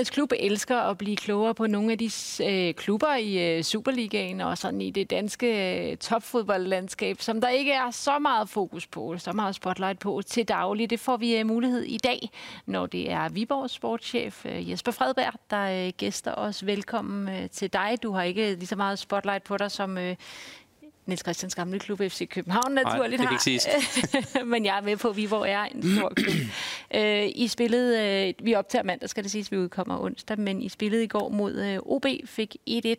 Købmændenes klub elsker at blive klogere på nogle af de øh, klubber i øh, Superligaen og sådan i det danske øh, topfodboldlandskab, som der ikke er så meget fokus på, så meget spotlight på til daglig. Det får vi øh, mulighed i dag, når det er Viborgs sportschef øh, Jesper Fredberg, der øh, gæster os. Velkommen øh, til dig. Du har ikke lige så meget spotlight på dig som øh, Niels Christians gamle klub FC København naturligt Nej, det har. Men jeg er med på, at Viborg er en stor klub. Øh, I spillede, øh, vi optager mandag, skal det siges, vi udkommer onsdag, men I spillede i går mod øh, OB, fik 1-1.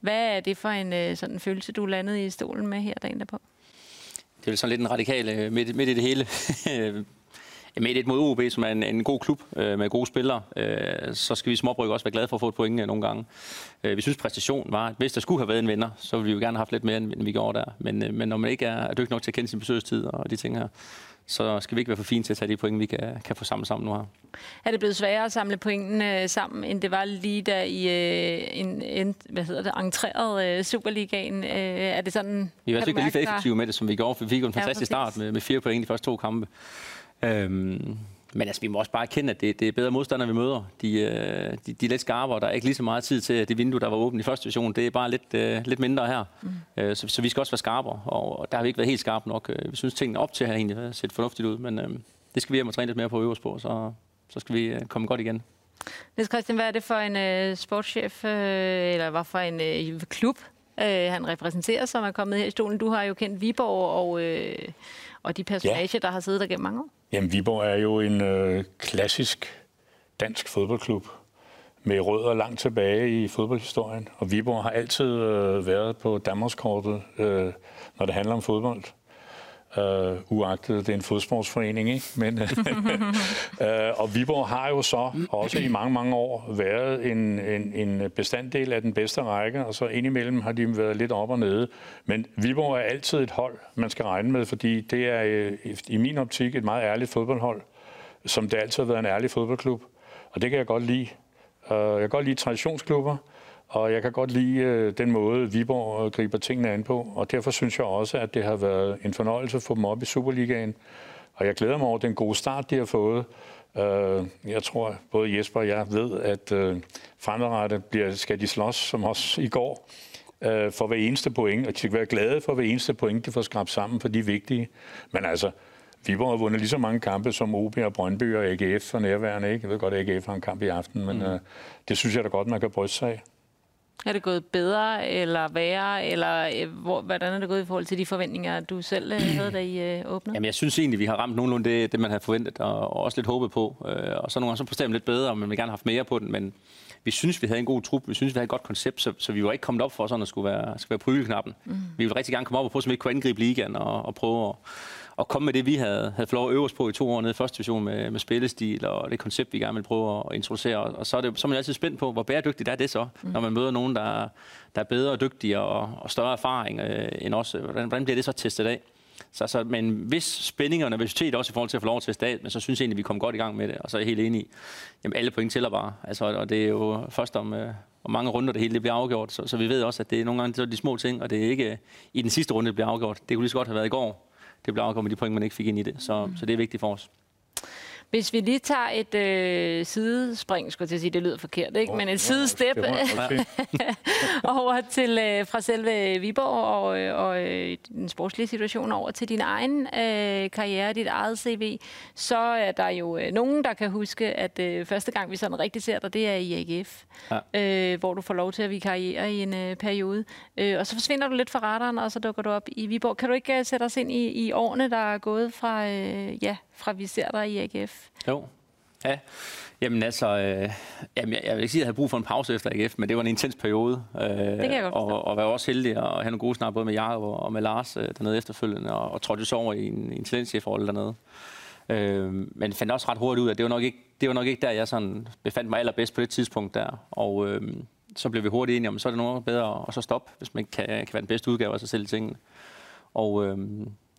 Hvad er det for en sådan følelse, du landede i stolen med her dagen derpå? Det er vel sådan lidt en radikal midt, midt i det hele. med et mod OB, som er en, en god klub øh, med gode spillere, øh, så skal vi småbrygge også være glade for at få et point øh, nogle gange. Øh, vi synes, præstationen var, at hvis der skulle have været en vinder, så ville vi jo gerne have haft lidt mere, end vi gjorde der. Men, øh, men når man ikke er, er dygtig nok til at kende sin besøgstid og de ting her, så skal vi ikke være for fine til at tage de point, vi kan, kan få samlet sammen nu her. Er det blevet sværere at samle pointene øh, sammen, end det var lige da I øh, en, en, hvad hedder det, entrerede øh, Superligaen? Øh, er det sådan... Vi var ikke lige så effektive med det, som vi gjorde, for vi fik en fantastisk ja, start med, med fire point i de første to kampe. Øhm, men altså, vi må også bare erkende, at det, det er bedre modstandere, vi møder. De, øh, de, de er lidt skarpere, der er ikke lige så meget tid til, det vindue, der var åbent i første division, det er bare lidt, uh, lidt mindre her. Mm. Uh, så, så vi skal også være skarpere, og der har vi ikke været helt skarpe nok. Vi synes, tingene op til har egentlig set fornuftigt ud, men uh, det skal vi hjem og træne lidt mere på øve os på, så, så skal vi uh, komme godt igen. Niels Christian, hvad er det for en uh, sportschef, uh, eller hvad for en uh, klub, uh, han repræsenterer, som er kommet her i stolen? Du har jo kendt Viborg og, uh, og de personager, ja. der har siddet der gennem mange år. Jamen, Viborg er jo en øh, klassisk dansk fodboldklub med rødder langt tilbage i fodboldhistorien. Og Viborg har altid øh, været på Danmarkskortet, øh, når det handler om fodbold. Uh, uagtet det er en fodsportsforening, ikke? Men, uh, og Viborg har jo så også i mange, mange år været en, en, en bestanddel af den bedste række, og så indimellem har de været lidt op og nede. Men Viborg er altid et hold, man skal regne med, fordi det er i min optik et meget ærligt fodboldhold, som det altid har været en ærlig fodboldklub. Og det kan jeg godt lide. Uh, jeg kan godt lide traditionsklubber, og jeg kan godt lide øh, den måde, Viborg griber tingene an på, og derfor synes jeg også, at det har været en fornøjelse at få dem op i Superligaen. Og jeg glæder mig over den gode start, de har fået. Øh, jeg tror, både Jesper og jeg ved, at øh, fremadrettet bliver, skal de slås som os i går øh, for hver eneste point, og de skal være glade for hver eneste point, de får skrabt sammen, for de er vigtige. Men altså, Viborg har vundet lige så mange kampe som OB og Brøndby og AGF for nærværende. Ikke? Jeg ved godt, at AGF har en kamp i aften, men mm. øh, det synes jeg da godt, man kan bryste sig af. Er det gået bedre eller værre, eller øh, hvor, hvordan er det gået i forhold til de forventninger, du selv øh, havde, da I øh, åbnede? Jamen, jeg synes egentlig, vi har ramt nogenlunde det, det man havde forventet, og, og også lidt håbet på. Og så nogle gange så præsterer lidt bedre, men vi gerne have haft mere på den, men vi synes, vi havde en god trup, vi synes, vi havde et godt koncept, så, så vi var ikke kommet op for sådan at skulle være, skulle være pryleknappen. Mm. Vi ville rigtig gerne komme op og prøve, så vi ikke kunne angribe ligaen og, og prøve at at komme med det, vi havde, havde fået lov at øve os på i to år nede i første division med, med spillestil og det koncept, vi gerne vil prøve at introducere. Og så er, det, så er man altid spændt på, hvor bæredygtigt er det så, mm. når man møder nogen, der, der er bedre og dygtigere og, og større erfaring øh, end os. Hvordan, hvordan bliver det så testet af? Så, så med en vis spænding og nervøsitet også i forhold til at få lov til at teste men så synes jeg egentlig, at vi kom godt i gang med det. Og så er jeg helt enig i, jamen alle point tæller bare. Altså, og det er jo først om, øh, om mange runder, det hele det bliver afgjort. Så, så vi ved også, at det er nogle gange så er de små ting, og det er ikke i den sidste runde, det bliver afgjort. Det kunne lige så godt have været i går det blev afgjort med de point, man ikke fik ind i det. Så, mm. så det er vigtigt for os. Hvis vi lige tager et øh, sidespring, skulle jeg sige, det lyder forkert, ikke? Oh, men et sidestep over til øh, fra selve Viborg og, øh, og øh, den sportslige situation over til din egen øh, karriere, dit eget CV, så er der jo øh, nogen, der kan huske, at øh, første gang vi sådan rigtig ser dig, det er i AGF, ja. øh, hvor du får lov til at vikariere i en øh, periode. Øh, og så forsvinder du lidt fra radaren, og så dukker du op i Viborg. Kan du ikke uh, sætte os ind i, i årene, der er gået fra, øh, ja, fra vi ser dig i AGF? Jo, ja. Jamen altså, øh, jamen, jeg, jeg vil ikke sige, at jeg havde brug for en pause efter AGF, men det var en intens periode. Øh, det kan jeg godt og, og var også heldig at have nogle gode snak både med Jacob og, og med Lars øh, dernede efterfølgende, og, og trådte så over i en, en talentchefrolle dernede. Øh, men fandt også ret hurtigt ud, at det var nok ikke, det var nok ikke der, jeg sådan befandt mig allerbedst på det tidspunkt der. Og øh, så blev vi hurtigt enige om, så er det noget bedre at så stoppe, hvis man kan, kan være den bedste udgave af sig selv i tingene. Og øh,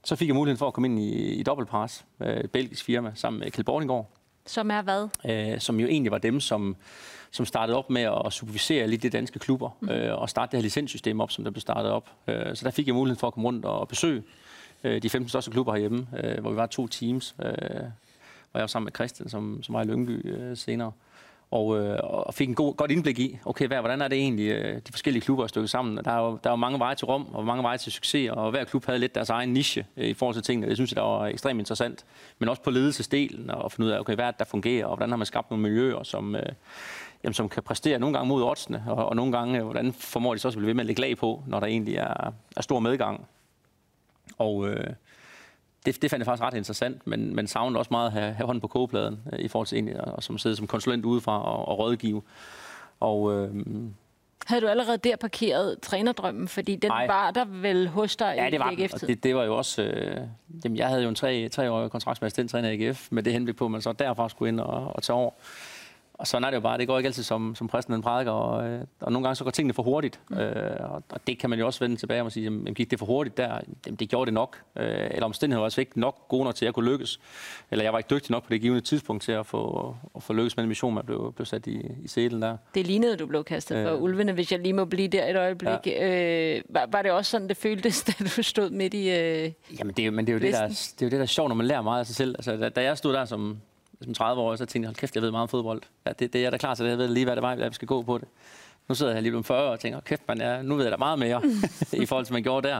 så fik jeg muligheden for at komme ind i, i dobbeltpres, øh, et belgisk firma, sammen med Kjeld Bordinggaard. Som er hvad? Øh, som jo egentlig var dem, som, som startede op med at supervisere lidt de danske klubber, mm. øh, og starte det her licenssystem op, som der blev startet op. Øh, så der fik jeg muligheden for at komme rundt og besøge øh, de 15 største klubber herhjemme, øh, hvor vi var to teams, øh, hvor jeg var sammen med Christian, som, som var i Lyngby øh, senere og, øh, og fik en god, godt indblik i, okay, hvad, hvordan er det egentlig, øh, de forskellige klubber er stykket sammen. Der er, jo, der er jo mange veje til Rom, og mange veje til succes, og hver klub havde lidt deres egen niche øh, i forhold til tingene. Det synes jeg, der var ekstremt interessant. Men også på ledelsesdelen, og finde ud af, okay, hvad er det, der fungerer, og hvordan har man skabt nogle miljøer, som, øh, jamen, som kan præstere nogle gange mod oddsene, og, og nogle gange, øh, hvordan formår de så også at blive ved med at lægge lag på, når der egentlig er, er stor medgang. Og øh, det, det fandt jeg faktisk ret interessant, men, men savnede også meget at have, have hånden på kogepladen øh, i forhold til egentlig, og, som sidde som konsulent udefra og, og rådgive. Og, øh, havde du allerede der parkeret trænerdrømmen? Fordi den Ej. var der vel hos dig ja, det var i AGF? Og det, det var jo også... Øh, jamen, jeg havde jo en tre, tre år kontrakt med assistenttræner i AGF, med det henblik på, at man så derfra skulle ind og, og tage over. Og sådan er det jo bare. Det går ikke altid som, som præsten prædiker, og, øh, og nogle gange så går tingene for hurtigt. Mm. Øh, og, og det kan man jo også vende tilbage og sige, jamen, gik det for hurtigt der? Jamen, det gjorde det nok. Øh, eller omstændigheden var altså ikke nok gode nok til, at jeg kunne lykkes. Eller jeg var ikke dygtig nok på det givende tidspunkt til at få, at få lykkes med en mission, man blev, blev sat i, i sælen der. Det lignede, du blev kastet for øh, ulvene, hvis jeg lige må blive der et øjeblik. Ja. Øh, var, var det også sådan, det føltes, da du stod midt i øh, Jamen, det er, men det er, jo det, der, det er jo det, der er sjovt, når man lærer meget af sig selv. Altså, da, da jeg stod der som som 30 år, så tænkte jeg, hold kæft, jeg ved meget om fodbold. Ja, det, det er jeg da klar til, det. jeg ved lige, hvad det var, jeg skal gå på det. Nu sidder jeg lige om 40 og tænker, kæft, man, ja, nu ved jeg da meget mere, i forhold til, man gjorde der.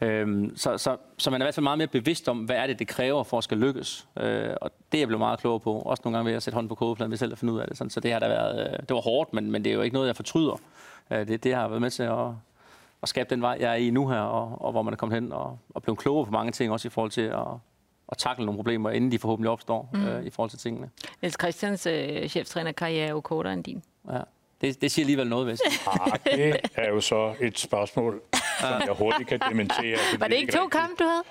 Øhm, så, så, så man er i hvert fald meget mere bevidst om, hvad er det, det kræver for at skal lykkes. Øh, og det er jeg blevet meget klogere på. Også nogle gange ved at sætte hånden på kodepladen ved selv at finde ud af det. Sådan, så det har da været, øh, det var hårdt, men, men det er jo ikke noget, jeg fortryder. Øh, det, det har været med til at, at skabe den vej, jeg er i nu her, og, og hvor man er kommet hen og, og blevet klogere på mange ting, også i forhold til at, at takle nogle problemer, inden de forhåbentlig opstår mm. øh, i forhold til tingene. Niels Christians øh, cheftrænerkarriere er jo kortere end din. Ja. Det, det siger alligevel noget, hvis. Ah, det er jo så et spørgsmål, som jeg hurtigt kan dementere. Var det ikke to kampe, du havde?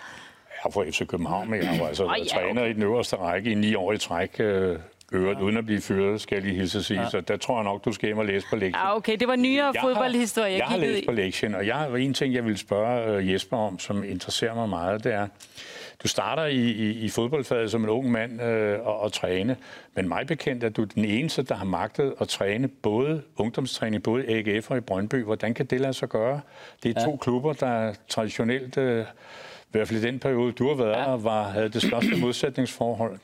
Jeg var FC København, men jeg var altså oh, ja, træner okay. i den øverste række i ni år i træk. Øh, øvrigt, ja. uden at blive fyret, skal jeg lige hilse at sige. Ja. Så der tror jeg nok, du skal hjem og læse på lektien. Ah, okay, det var nyere jeg fodboldhistorie, jeg, jeg har læst på lektien, og jeg har en ting, jeg vil spørge uh, Jesper om, som interesserer mig meget, det er, du starter i, i, i fodboldfaget som en ung mand øh, og, og træne, men mig bekendt er du den eneste, der har magtet at træne både ungdomstræning, både AGF og i Brøndby. Hvordan kan det lade sig gøre? Det er ja. to klubber, der traditionelt, øh, i hvert fald i den periode, du har været ja. der, var, havde det største modsætningsforhold.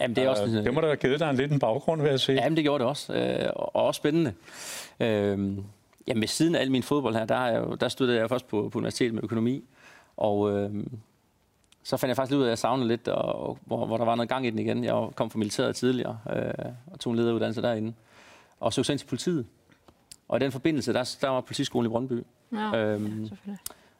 Jamen, det, er også, øh, det må da have givet dig en lidt en baggrund, vil jeg sige. Jamen, det gjorde det også, øh, og også spændende. Øh, jamen, ved siden af al min fodbold her, der, jeg, der studerede jeg først på, på universitetet med økonomi, og øh, så fandt jeg faktisk ud af, at jeg savnede lidt, og, hvor, hvor der var noget gang i den igen. Jeg kom fra militæret tidligere, øh, og tog en lederuddannelse derinde, og så ind til politiet. Og i den forbindelse, der, der var politiskolen i Brøndby. Ja, øhm, ja,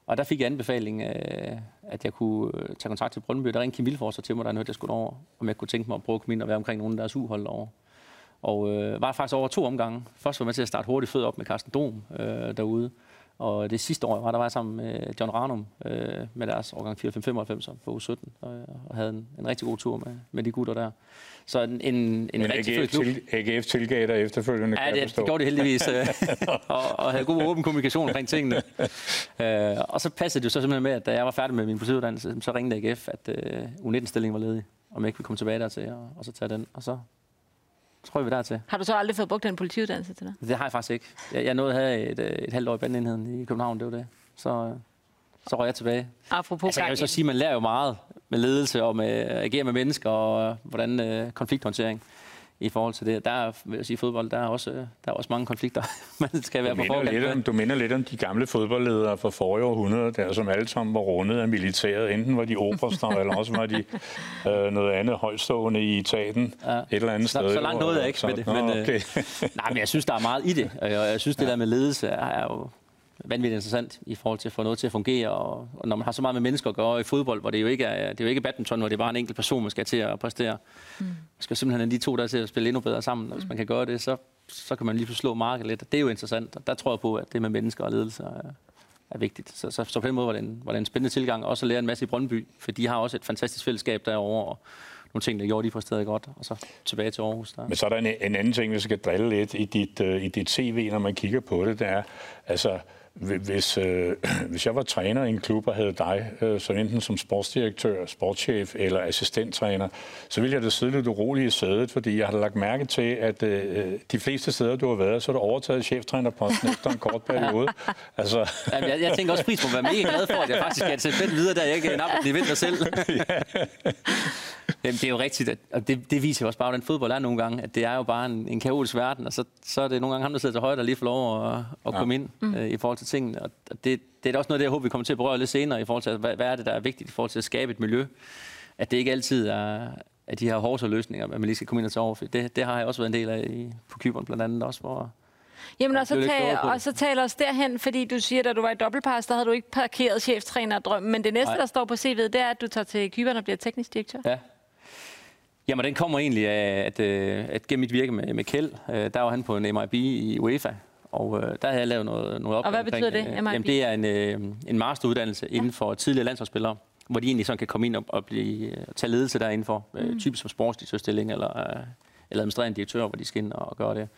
og der fik jeg anbefaling, øh, at jeg kunne øh, tage kontakt til Brøndby. Der ringte Kim Vilforser til mig, der hørte, jeg skulle over, om jeg kunne tænke mig at prøve at komme ind og være omkring nogle af deres uhold over. Og øh, var faktisk over to omgange. Først var jeg med til at starte hurtigt født op med Carsten Dom øh, derude. Og det sidste år var, der var jeg sammen med John Ranum øh, med deres årgang 4-5-95 på U17, og, og havde en, en rigtig god tur med, med de gutter der. Så en, en, en Men rigtig AGF, klub. Til, AGF tilgav dig efterfølgende, Ja, det, det gjorde det heldigvis, øh, og, og havde god åben kommunikation omkring tingene. øh, og så passede det jo så simpelthen med, at da jeg var færdig med min politiuddannelse, så ringede AGF, at øh, U19-stillingen var ledig, om jeg ikke ville komme tilbage dertil og, og så tage den. Og så tror jeg, vi der til. Har du så aldrig fået brugt en politiuddannelse til det? Det har jeg faktisk ikke. Jeg, jeg nåede at have et, øh, et halvt år i bandenheden i København, det var det. Så, øh, så røg jeg tilbage. Apropos altså, jeg vil så sige, at man lærer jo meget med ledelse og med at agere med mennesker og hvordan øh, konflikthåndtering i forhold til det. Der er, vil jeg sige, fodbold, der er også, der er også mange konflikter, man skal være du på forkant lidt om, Du minder lidt om de gamle fodboldledere fra forrige århundrede, der som alle sammen var rundet af militæret. Enten var de oberster, eller også var de øh, noget andet højstående i etaten ja. et eller andet så, sted. Så langt nåede jeg ikke med det. Men, øh, okay. nej, men jeg synes, der er meget i det. Og jeg synes, det der med ledelse er jo vanvittigt interessant i forhold til at få noget til at fungere. Og, og når man har så meget med mennesker at gøre i fodbold, hvor det jo ikke er, det er jo ikke badminton, hvor det er bare en enkelt person, man skal til at præstere. Mm. Man skal simpelthen have de to der til at spille endnu bedre sammen. Og hvis mm. man kan gøre det, så, så kan man lige slå markedet lidt. Det er jo interessant. Og der tror jeg på, at det med mennesker og ledelse er, er vigtigt. Så, så, så på den måde var det, en, var det en spændende tilgang. Også at lære en masse i Brøndby, for de har også et fantastisk fællesskab derovre. Og, nogle ting, der gjorde, de præsterede godt, og så tilbage til Aarhus. Der. Men så er der en, en anden ting, vi skal drille lidt i dit, uh, i dit CV, når man kigger på det, det er, altså, hvis, øh, hvis jeg var træner i en klub og havde dig, øh, så enten som sportsdirektør, sportschef eller assistenttræner, så ville jeg da sidde lidt urolig i sædet, fordi jeg har lagt mærke til, at øh, de fleste steder, du har været, så har du overtaget cheftrænerposten efter en kort periode. Altså. Jamen, jeg, jeg tænker også, pris må være mega glad for, at jeg faktisk kan sætte fedt videre, der jeg ikke er en mig selv. Jamen, det er jo rigtigt, og det, det viser jo også bare, hvordan fodbold er nogle gange, at det er jo bare en, en kaotisk verden, og så, så er det nogle gange ham, der sidder til højre, der lige får lov at, at komme ja. ind mm. øh, i forhold til tingene. Og det, det er da også noget, det jeg håber, vi kommer til at berøre lidt senere, i forhold til, hvad, hvad er det, der er vigtigt i forhold til at skabe et miljø. At det ikke altid er at de her hårde løsninger, at man lige skal komme ind og tage over. Det, det har jeg også været en del af i, på Kyberen blandt andet også, hvor, Jamen, og så, tal, og så taler os derhen, fordi du siger, at du var i dobbeltpas, der havde du ikke parkeret cheftræner drøm. Men det næste, Nej. der står på CV'et, det er, at du tager til Kyberen og bliver teknisk direktør. Ja, Jamen, den kommer egentlig af, at, øh, at gennem mit virke med, med Kjeld, øh, der var han på en MIB i UEFA, og øh, der havde jeg lavet noget, noget op. Og hvad betyder det, MIB? Jamen, det er en, en masteruddannelse ja. inden for tidligere landsholdsspillere, hvor de egentlig sådan kan komme ind og, og blive, tage ledelse indenfor, mm. typisk som sportsdirektørstilling eller, eller administrerende direktør, hvor de skal ind og gøre det.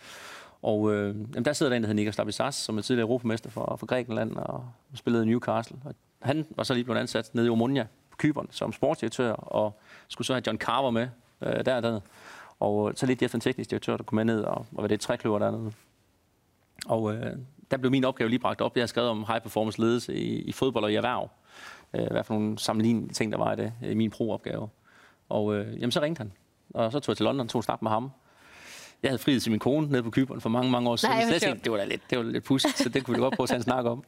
Og øh, jamen, der sidder der en, der hedder Nikos Labisas, som er tidligere europamester for, for Grækenland og spillede i Newcastle. Og han var så lige blevet ansat nede i Omonia på Kyberen som sportsdirektør, og skulle så have John Carver med øh, dernede. Og så lidt efter en teknisk direktør, der kom med ned, og, og var det et trækløver dernede. Og øh, der blev min opgave lige bragt op. Jeg har skrevet om high performance ledelse i, i fodbold og i erhverv. Øh, hvad for nogle sammenlignende ting, der var i det, i min pro-opgave. Og øh, jamen, så ringte han. Og så tog jeg til London og tog en snak med ham. Jeg havde friet til min kone nede på Kyberen for mange, mange år siden. Nej, så tænkte, det var da lidt, det var lidt pudsigt, så det kunne vi godt prøve at tage en snak om.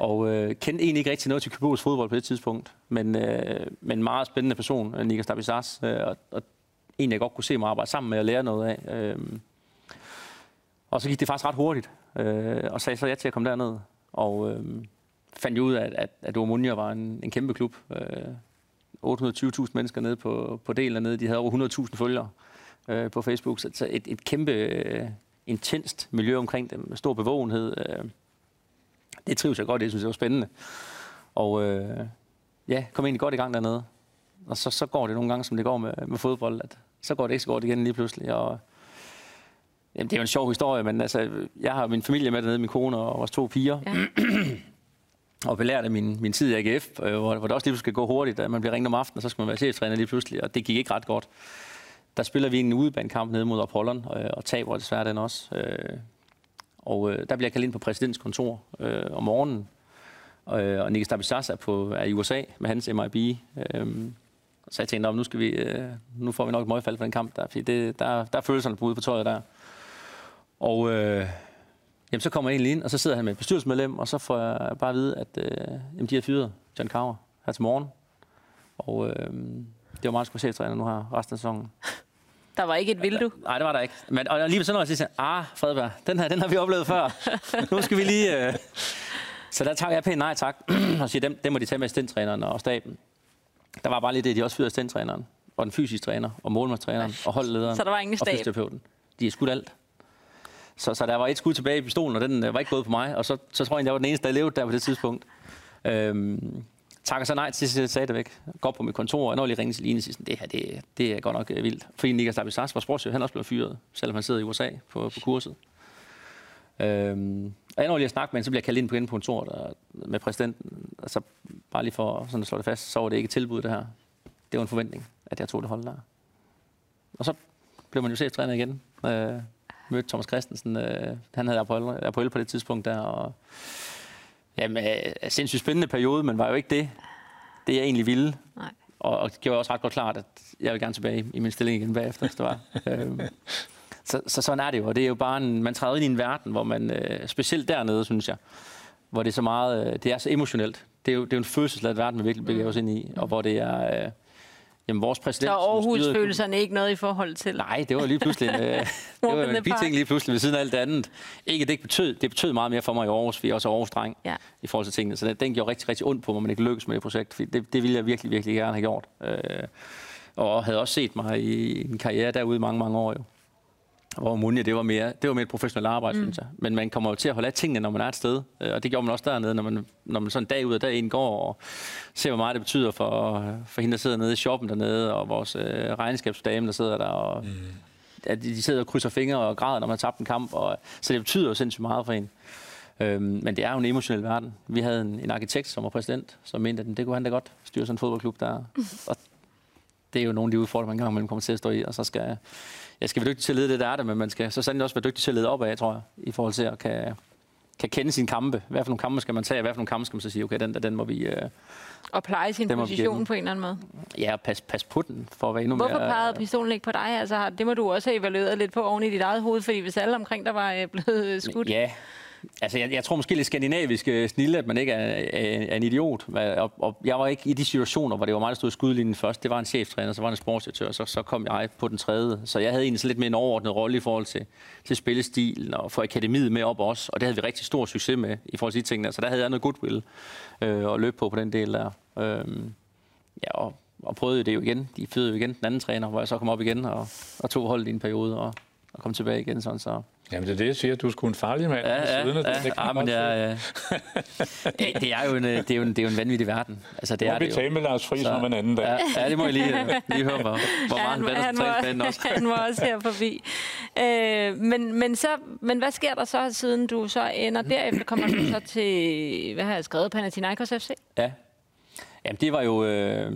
Og øh, kendte egentlig ikke rigtig noget til Kybers fodbold på det tidspunkt, men, øh, men meget spændende person, Niklas Stabisas, øh, og, og en, jeg godt kunne se mig arbejde sammen med og lære noget af. Øh, og så gik det faktisk ret hurtigt, øh, og sagde så ja til at komme derned. Og øh, fandt jo ud af, at, at, at Omonia var en, en kæmpe klub. Øh, 820.000 mennesker nede på, på delen dernede. De havde over 100.000 følgere øh, på Facebook. Så, så et, et kæmpe øh, intenst miljø omkring dem, med stor bevågenhed. Øh, det trives jeg godt, det synes jeg var spændende. Og øh, ja, kom egentlig godt i gang dernede. Og så, så går det nogle gange, som det går med, med fodbold, at så går det ikke så godt igen lige pludselig. Og, jamen, det er jo en sjov historie, men altså, jeg har min familie med dernede, min kone og vores to piger. Ja. og belært af min, min tid i AGF, øh, hvor, hvor det også lige pludselig skal gå hurtigt, at man bliver ringet om aftenen, og så skal man være cheftræner lige pludselig, og det gik ikke ret godt. Der spiller vi en udebanekamp nede mod Apollon, øh, og taber desværre den også. Øh, og øh, der bliver jeg kaldt ind på præsidentens kontor øh, om morgenen, øh, og Nick Stabisas er, på, er i USA med hans MIB. Øh, så jeg tænkte, nu, skal vi, øh, nu får vi nok et møgfald for den kamp der, fordi det, der, der er følelserne på ude på tøjet der. Og øh, jamen, så kommer jeg egentlig ind, og så sidder han med et bestyrelsesmedlem, og så får jeg bare at vide, at øh, jamen, de har fyret John Carver her til morgen. Og øh, det var meget specielt nu her resten af sæsonen. Der var ikke et vildue? Nej, det var der ikke. Men og lige sådan noget, så siger ah, Fredberg, den her, den har vi oplevet før. nu skal vi lige... Øh... Så der tager jeg pænt nej tak, og siger, dem, dem må de tage med assistenttræneren og staben. Der var bare lidt det, de også fyrede assistenttræneren, og den fysiske træner, og målmandstræneren, og holdlederen, så der var ingen stab. og fysioterapeuten. De er skudt alt. Så, så der var et skud tilbage i pistolen, og den øh, var ikke gået på mig, og så, så tror jeg, jeg var den eneste, der levede der på det tidspunkt. Øhm, takker så nej til at sagde det væk. Går på mit kontor, og når lige ringer til Line siger, det her, det, det er godt nok øh, vildt. Fordi Niklas Labisas var sportschef, han også blev fyret, selvom han sidder i USA på, på kurset. Øhm, og jeg når lige at snakke med hende, så bliver jeg kaldt ind på hende på kontoret med præsidenten. Altså, bare lige for sådan at slå det fast, så var det ikke et tilbud, det her. Det var en forventning, at jeg tog det hold der. Og så blev man jo cheftræner igen. Øh, mødte Thomas Christensen. Øh, han havde Apoel, Apoel på det tidspunkt der. Og, jamen, øh, sindssygt spændende periode, men var jo ikke det, det jeg egentlig ville. Nej. Og, og det gjorde også ret godt klart, at jeg vil gerne tilbage i min stilling igen bagefter, hvis det var. øh, så, så sådan er det jo, og det er jo bare en, man træder ind i en verden, hvor man, øh, specielt dernede, synes jeg, hvor det er så meget, øh, det er så emotionelt. Det er jo, det er jo en følelsesladet verden, vi virkelig bevæger os ind i, og hvor det er, øh, jamen vores præsident... Så Aarhus-følelserne ikke noget i forhold til? Nej, det var lige pludselig en, øh, det var en biting lige pludselig ved siden af alt det andet. Ikke, det ikke betød, det betød meget mere for mig i Aarhus, vi er også Aarhus-dreng ja. i forhold til tingene. Så den, den gjorde rigtig, rigtig ondt på mig, man ikke lykkedes med det projekt, for det, det ville jeg virkelig, virkelig gerne have gjort. Øh, og havde også set mig i en karriere derude mange, mange år jo. Hvor Munje, det var mere, det var mere et professionelt arbejde, mm. synes jeg. Men man kommer jo til at holde af tingene, når man er et sted. Øh, og det gjorde man også dernede, når man, når man sådan dag ud og dag ind går og ser, hvor meget det betyder for, for hende, der sidder nede i shoppen dernede, og vores øh, regnskabsdame, der sidder der. Og, mm. at de sidder og krydser fingre og græder, når man har tabt en kamp. Og, så det betyder jo sindssygt meget for en. Øhm, men det er jo en emotionel verden. Vi havde en, en arkitekt, som var præsident, som mente, at det kunne han da godt styre sådan en fodboldklub der. Og det er jo nogle af de udfordringer, man engang imellem kommer til at stå i, og så skal jeg skal være dygtig til at lede det, der er det, men man skal så sandelig også være dygtig til at lede op af, tror jeg, i forhold til at kan, kan kende sine kampe. Hvad for nogle kampe skal man tage, og hvad for nogle kampe skal man så sige, okay, den, der, den må vi... Øh, og pleje sin position på en eller anden måde. Ja, og pas, pas på den, for at være endnu Hvorfor mere... Hvorfor pegede pistolen ikke på dig? Altså, det må du også have evalueret lidt på oven i dit eget hoved, fordi hvis alle omkring der var øh, blevet skudt... Ja, Altså, jeg, jeg tror måske lidt skandinavisk øh, snille, at man ikke er, er, er en idiot. Og, og jeg var ikke i de situationer, hvor det var mig, der stod i skudlinjen først. Det var en cheftræner, så var en sportsdirektør, så, så kom jeg på den tredje. Så jeg havde egentlig lidt mere en overordnet rolle i forhold til, til spillestilen og få akademiet med op også. Og det havde vi rigtig stor succes med i forhold til de ting. Så der havde jeg noget goodwill øh, at løbe på på den del der. Øh, ja, og, og prøvede det jo igen. De fyrede jo igen den anden træner, hvor jeg så kom op igen og, og tog holdet i en periode og, og kom tilbage igen. Sådan, så Jamen det er det, jeg siger. Du er sgu en farlig mand. Ja, ja, ja, det, det, ja, men det, er, ja. det, er jo en, det, er jo en, det er jo en vanvittig verden. Altså, det må er vi det tale med Lars Friis om en anden dag. Ja, ja, det må jeg lige, lige høre, hvor, hvor ja, meget han, han, han, også. han var også her forbi. Øh, men, men, så, men hvad sker der så, siden du så ender derefter? Kommer du så til, hvad har jeg skrevet, Panathinaikos FC? Ja. Jamen, det var jo... Øh,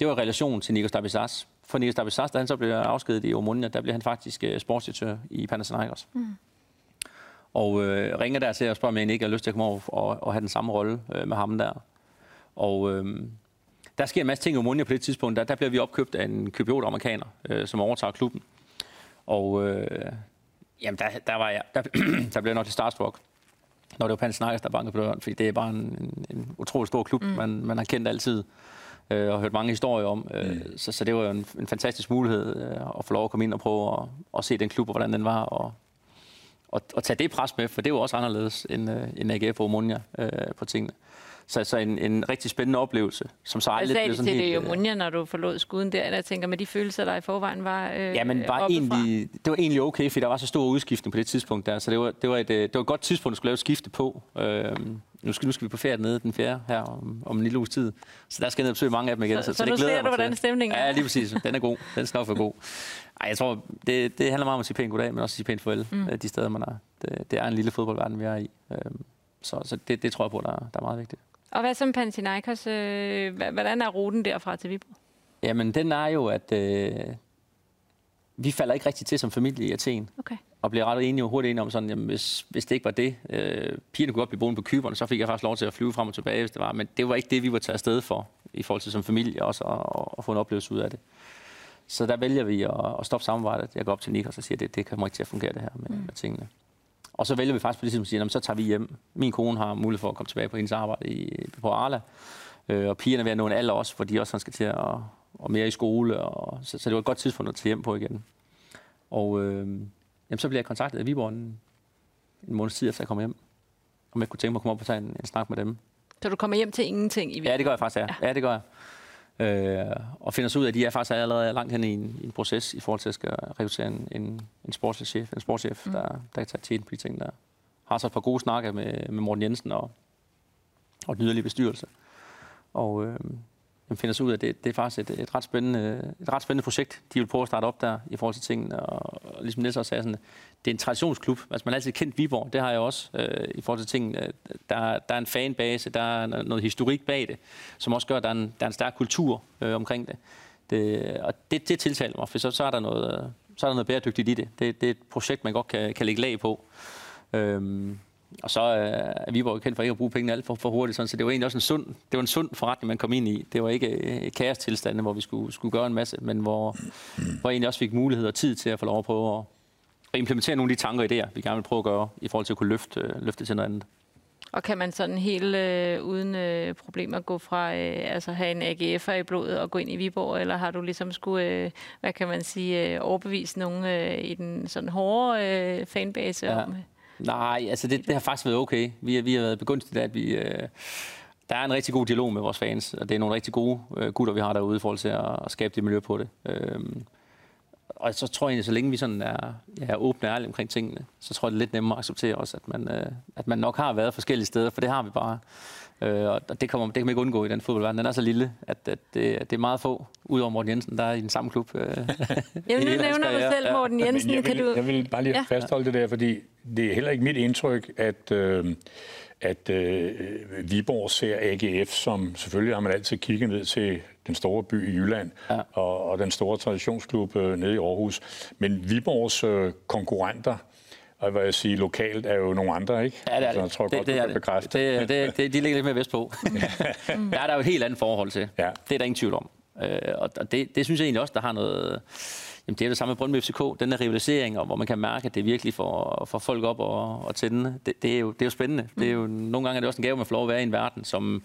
det var relation til Nikos Dabisas for Nikos Dabisas, da han så blev afskedet i Omonia, der blev han faktisk uh, sportsdirektør i Panathinaikos. Mm. Og øh, ringer der til og spørger, om jeg ikke har lyst til at komme over og, og have den samme rolle øh, med ham der. Og øh, der sker en masse ting i Omonia på det tidspunkt. Der, der bliver vi opkøbt af en kypriot amerikaner, øh, som overtager klubben. Og øh, jamen, der, der, var jeg, der, der blev jeg nok til starstruck, når det var Panathinaikos, der bankede på døren, fordi det er bare en, en, en utrolig stor klub, mm. man, man har kendt altid øh, og hørt mange historier om. Øh, mm. så, så det var en, en fantastisk mulighed øh, at få lov at komme ind og prøve at, at se den klub, og hvordan den var, og, og, og tage det pres med, for det var også anderledes end, øh, end AGF og Omonia øh, på tingene. Så, så en, en rigtig spændende oplevelse, som så aldrig blev sådan helt... Til det Omonia, når du forlod skuden der? Jeg tænker, med de følelser, der i forvejen var øh, Ja, men var egentlig, det var egentlig okay, fordi der var så stor udskiftning på det tidspunkt der, så det var, det var, et, det var et godt tidspunkt, at skulle lave et skifte på. Øh, nu skal, nu skal vi på ferie nede den fjerde her om, om en lille uges tid. Så der skal jeg ned og besøge mange af dem igen. Så, så, så, så det nu ser du, hvordan stemningen er? Ja, lige præcis. Den er god. Den skal nok være god. Ej, jeg tror, det, det handler meget om at sige pænt goddag, men også at sige pænt farvel mm. Øh, de steder, man er. Det, det er en lille fodboldverden, vi er i. Øhm, så så det, det tror jeg på, der, der er meget vigtigt. Og hvad som Panathinaikos? Øh, hvordan er ruten derfra til Viborg? Jamen, den er jo, at øh, vi falder ikke rigtig til som familie i Athen. Okay og blev ret enige, hurtigt enige om sådan, jamen, hvis, hvis det ikke var det, øh, pigerne kunne godt blive boende på kyberne, så fik jeg faktisk lov til at flyve frem og tilbage, hvis det var. Men det var ikke det, vi var taget afsted for, i forhold til som familie også, og, og få en oplevelse ud af det. Så der vælger vi at, at stoppe samarbejdet. Jeg går op til Nikos og siger, at det, det kommer ikke til at fungere det her med, mm. med tingene. Og så vælger vi faktisk på det, som siger, så tager vi hjem. Min kone har mulighed for at komme tilbage på hendes arbejde i, på Arla. Øh, og pigerne er ved at nå en alder også, hvor de også skal til at og mere i skole. Og, så, så, det var et godt tidspunkt at tage hjem på igen. Og øh, Jamen, så bliver jeg kontaktet af Viborg en, en måneds tid efter jeg kommer hjem. Om jeg kunne tænke mig at komme op og tage en, en snak med dem. Så du kommer hjem til ingenting i Viborg? Ja, det gør jeg faktisk, ja. ja. ja det gør jeg. Øh, og finder så ud af, at de er faktisk allerede langt hen i en, i en proces i forhold til at skal rekruttere en, en, en sportschef, en sportschef mm. der, der kan tage tjen på de ting der. Har så et par gode snakke med, med Morten Jensen og, og den yderlige bestyrelse. Og øh, man finder så ud af, at det, det er faktisk et, et, ret spændende, et ret spændende projekt, de vil prøve at starte op der i forhold til tingene. Og, og ligesom Niels også sagde, sådan, det er en traditionsklub. Altså man har altid kendt Viborg, det har jeg også øh, i forhold til tingene. Der, der er en fanbase, der er noget historik bag det, som også gør, at der er en, der er en stærk kultur øh, omkring det. det. Og det, det tiltaler mig, for så, så, er der noget, øh, så er der noget bæredygtigt i det. det. Det er et projekt, man godt kan, kan lægge lag på. Øhm, og så øh, er Viborg kendt for ikke at bruge pengene alt for, for hurtigt, sådan, så det var egentlig også en sund, det var en sund forretning, man kom ind i. Det var ikke øh, et kaos hvor vi skulle, skulle gøre en masse, men hvor, hvor egentlig også fik mulighed og tid til at få lov at prøve at, at implementere nogle af de tanker og idéer, vi gerne vil prøve at gøre, i forhold til at kunne løfte, øh, løfte til noget andet. Og kan man sådan helt øh, uden øh, problemer gå fra øh, altså have en AGF'er i blodet og gå ind i Viborg, eller har du ligesom skulle, øh, hvad kan man sige, øh, overbevise nogen øh, i den sådan hårde øh, fanbase ja. om? Nej, altså det, det har faktisk været okay. Vi, vi har været begyndt til, at vi... Øh, der er en rigtig god dialog med vores fans, og det er nogle rigtig gode øh, gutter, vi har derude i forhold til at, at skabe det miljø på det. Øhm, og så tror jeg egentlig, så længe vi sådan er, ja, åbne og ærlige omkring tingene, så tror jeg, det er lidt nemmere at acceptere også, at man, øh, at man nok har været forskellige steder, for det har vi bare. Øh, og det, kommer, det kan man ikke undgå i den fodboldverden. Den er så lille, at, at det, det er meget få, udover Morten Jensen, der er i den samme klub. Øh, Jamen, nu nævner du selv, Morten Jensen. Ja, jeg, vil, kan du... jeg vil bare lige ja. fastholde det der, fordi det er heller ikke mit indtryk, at, øh, at øh, Viborg ser AGF som, selvfølgelig har man altid kigget ned til den store by i Jylland ja. og, og den store traditionsklub øh, nede i Aarhus. Men Viborgs øh, konkurrenter, og hvad jeg siger, lokalt er jo nogle andre, ikke? Ja, det er det. Så jeg tror det, godt, det, det, bekræfte. Det, det, det, de ligger lidt mere vest på. der er der jo et helt andet forhold til. Ja. Det er der ingen tvivl om. Øh, og det, det synes jeg egentlig også, der har noget... Jamen, det er det samme med Brøndby FCK. Den der rivalisering, og hvor man kan mærke, at det virkelig får, får folk op og, og tænde. Det, det, er jo, det er jo spændende. Mm. Det er jo, nogle gange er det også en gave, man får lov at være i en verden, som,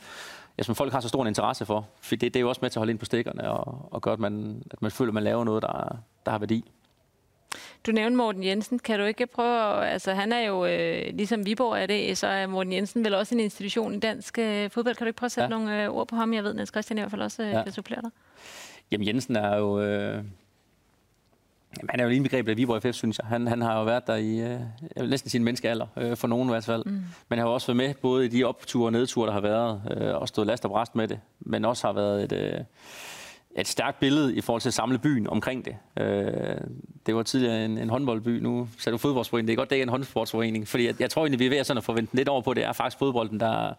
ja, som folk har så stor en interesse for. For det, det er jo også med til at holde ind på stikkerne og, og gøre, at man, at man føler, at man laver noget, der, der har værdi. Du nævnte Morten Jensen. Kan du ikke prøve at, Altså, han er jo, øh, ligesom Viborg er det, så er Morten Jensen vel også en institution i dansk øh, fodbold. Kan du ikke prøve at sætte ja. nogle øh, ord på ham? Jeg ved, Niels Christian i hvert fald også øh, ja. kan supplere dig. Jamen, Jensen er jo... Øh Jamen, han er jo lige af Viborg FF, synes jeg. Han, han har jo været der i, øh, næsten sin menneskealder, øh, for nogen i hvert fald. Mm. Men har jo også været med både i de opture og nedture, der har været, øh, og stået last og bræst med det. Men også har været et, øh, et stærkt billede i forhold til at samle byen omkring det. Øh, det var tidligere en, en håndboldby, nu sagde du fodboldsforening. Det er godt, det er en håndsportsforening, fordi jeg, jeg tror egentlig, vi er ved at, sådan at forvente lidt over på, det er faktisk fodbolden, der,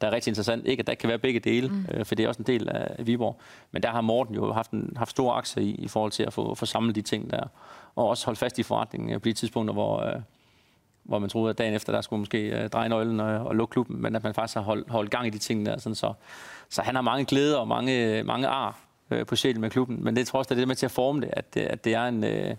der er rigtig interessant. Ikke, at der kan være begge dele, mm. øh, for det er også en del af Viborg. Men der har Morten jo haft, en, haft stor aktie i, i forhold til at få, få samlet de ting der, og også holde fast i forretningen på de tidspunkter, hvor, øh, hvor man troede, at dagen efter, der skulle måske øh, dreje nøglen og, og lukke klubben, men at man faktisk har holdt, holdt gang i de ting der. Sådan så, så han har mange glæder og mange, mange ar øh, på sjælen med klubben. Men det tror jeg også, det er det med til at forme det, at, at det er en... Øh,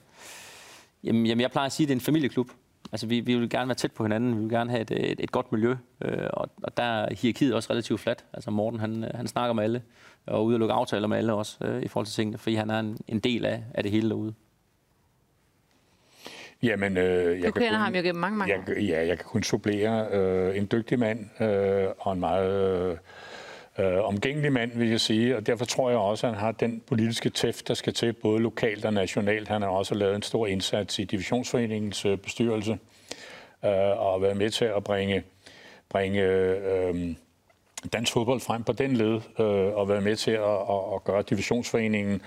jamen, jamen, jeg plejer at sige, at det er en familieklub. Altså, vi, vi vil gerne være tæt på hinanden, vi vil gerne have et, et, et godt miljø, øh, og, og der er hierarkiet også relativt fladt. Altså, Morten, han, han snakker med alle, og ude og lukke aftaler med alle også, øh, i forhold til tingene, fordi han er en, en del af, af det hele derude. Jamen, øh, jeg du kender kun, ham jo gennem mange, mange jeg, Ja, jeg kan kun supplere øh, en dygtig mand øh, og en meget... Øh, øh, omgængelig mand, vil jeg sige, og derfor tror jeg også, at han har den politiske tæft, der skal til, både lokalt og nationalt. Han har også lavet en stor indsats i Divisionsforeningens øh, bestyrelse, øh, og været med til at bringe, bringe øh, dansk fodbold frem på den led, øh, og været med til at, at, at gøre Divisionsforeningen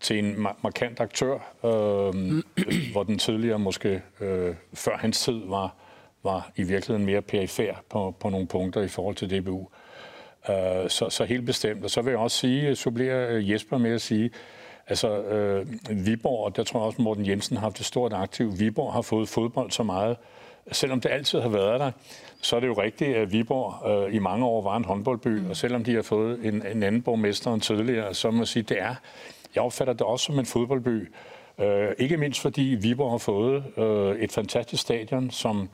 til en markant aktør, øh, hvor den tidligere måske øh, før hans tid var, var i virkeligheden mere perifær på, på nogle punkter i forhold til DBU. Øh, så, så helt bestemt. Og så vil jeg også sige, supplere øh, Jesper med at sige, altså øh, Viborg, der tror jeg også Morten Jensen har haft et stort aktiv, Viborg har fået fodbold så meget, selvom det altid har været der, så er det jo rigtigt, at Viborg øh, i mange år var en håndboldby, mm. og selvom de har fået en, en anden borgmester end tidligere, så må jeg sige, det er, jeg opfatter det også som en fodboldby. Øh, ikke mindst fordi Viborg har fået øh, et fantastisk stadion, som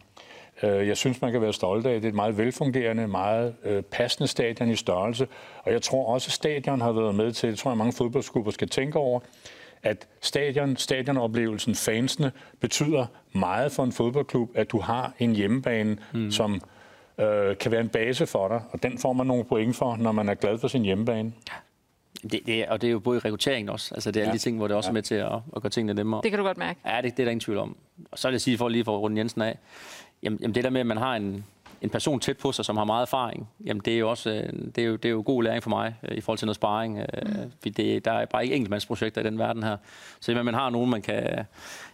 jeg synes, man kan være stolt af. Det er et meget velfungerende, meget øh, passende stadion i størrelse. Og jeg tror også, at stadion har været med til, det tror jeg, mange fodboldskubber skal tænke over, at stadion, stadionoplevelsen, fansene, betyder meget for en fodboldklub, at du har en hjemmebane, mm. som øh, kan være en base for dig. Og den får man nogle point for, når man er glad for sin hjemmebane. Det, det, og det er jo både rekrutteringen også. Altså, det er ja. alle de ting, hvor det også ja. er med til at, at gøre tingene nemmere. Det kan du godt mærke. Ja, det, det er der ingen tvivl om. Og så vil jeg sige, for lige for Rune Jensen af, Jamen, jamen det der med, at man har en, en person tæt på sig, som har meget erfaring, jamen det er jo også øh, det er jo, det er jo god læring for mig øh, i forhold til noget sparring. Øh, mm. Det, der er bare ikke enkeltmandsprojekter i den verden her. Så at man har nogen, man kan,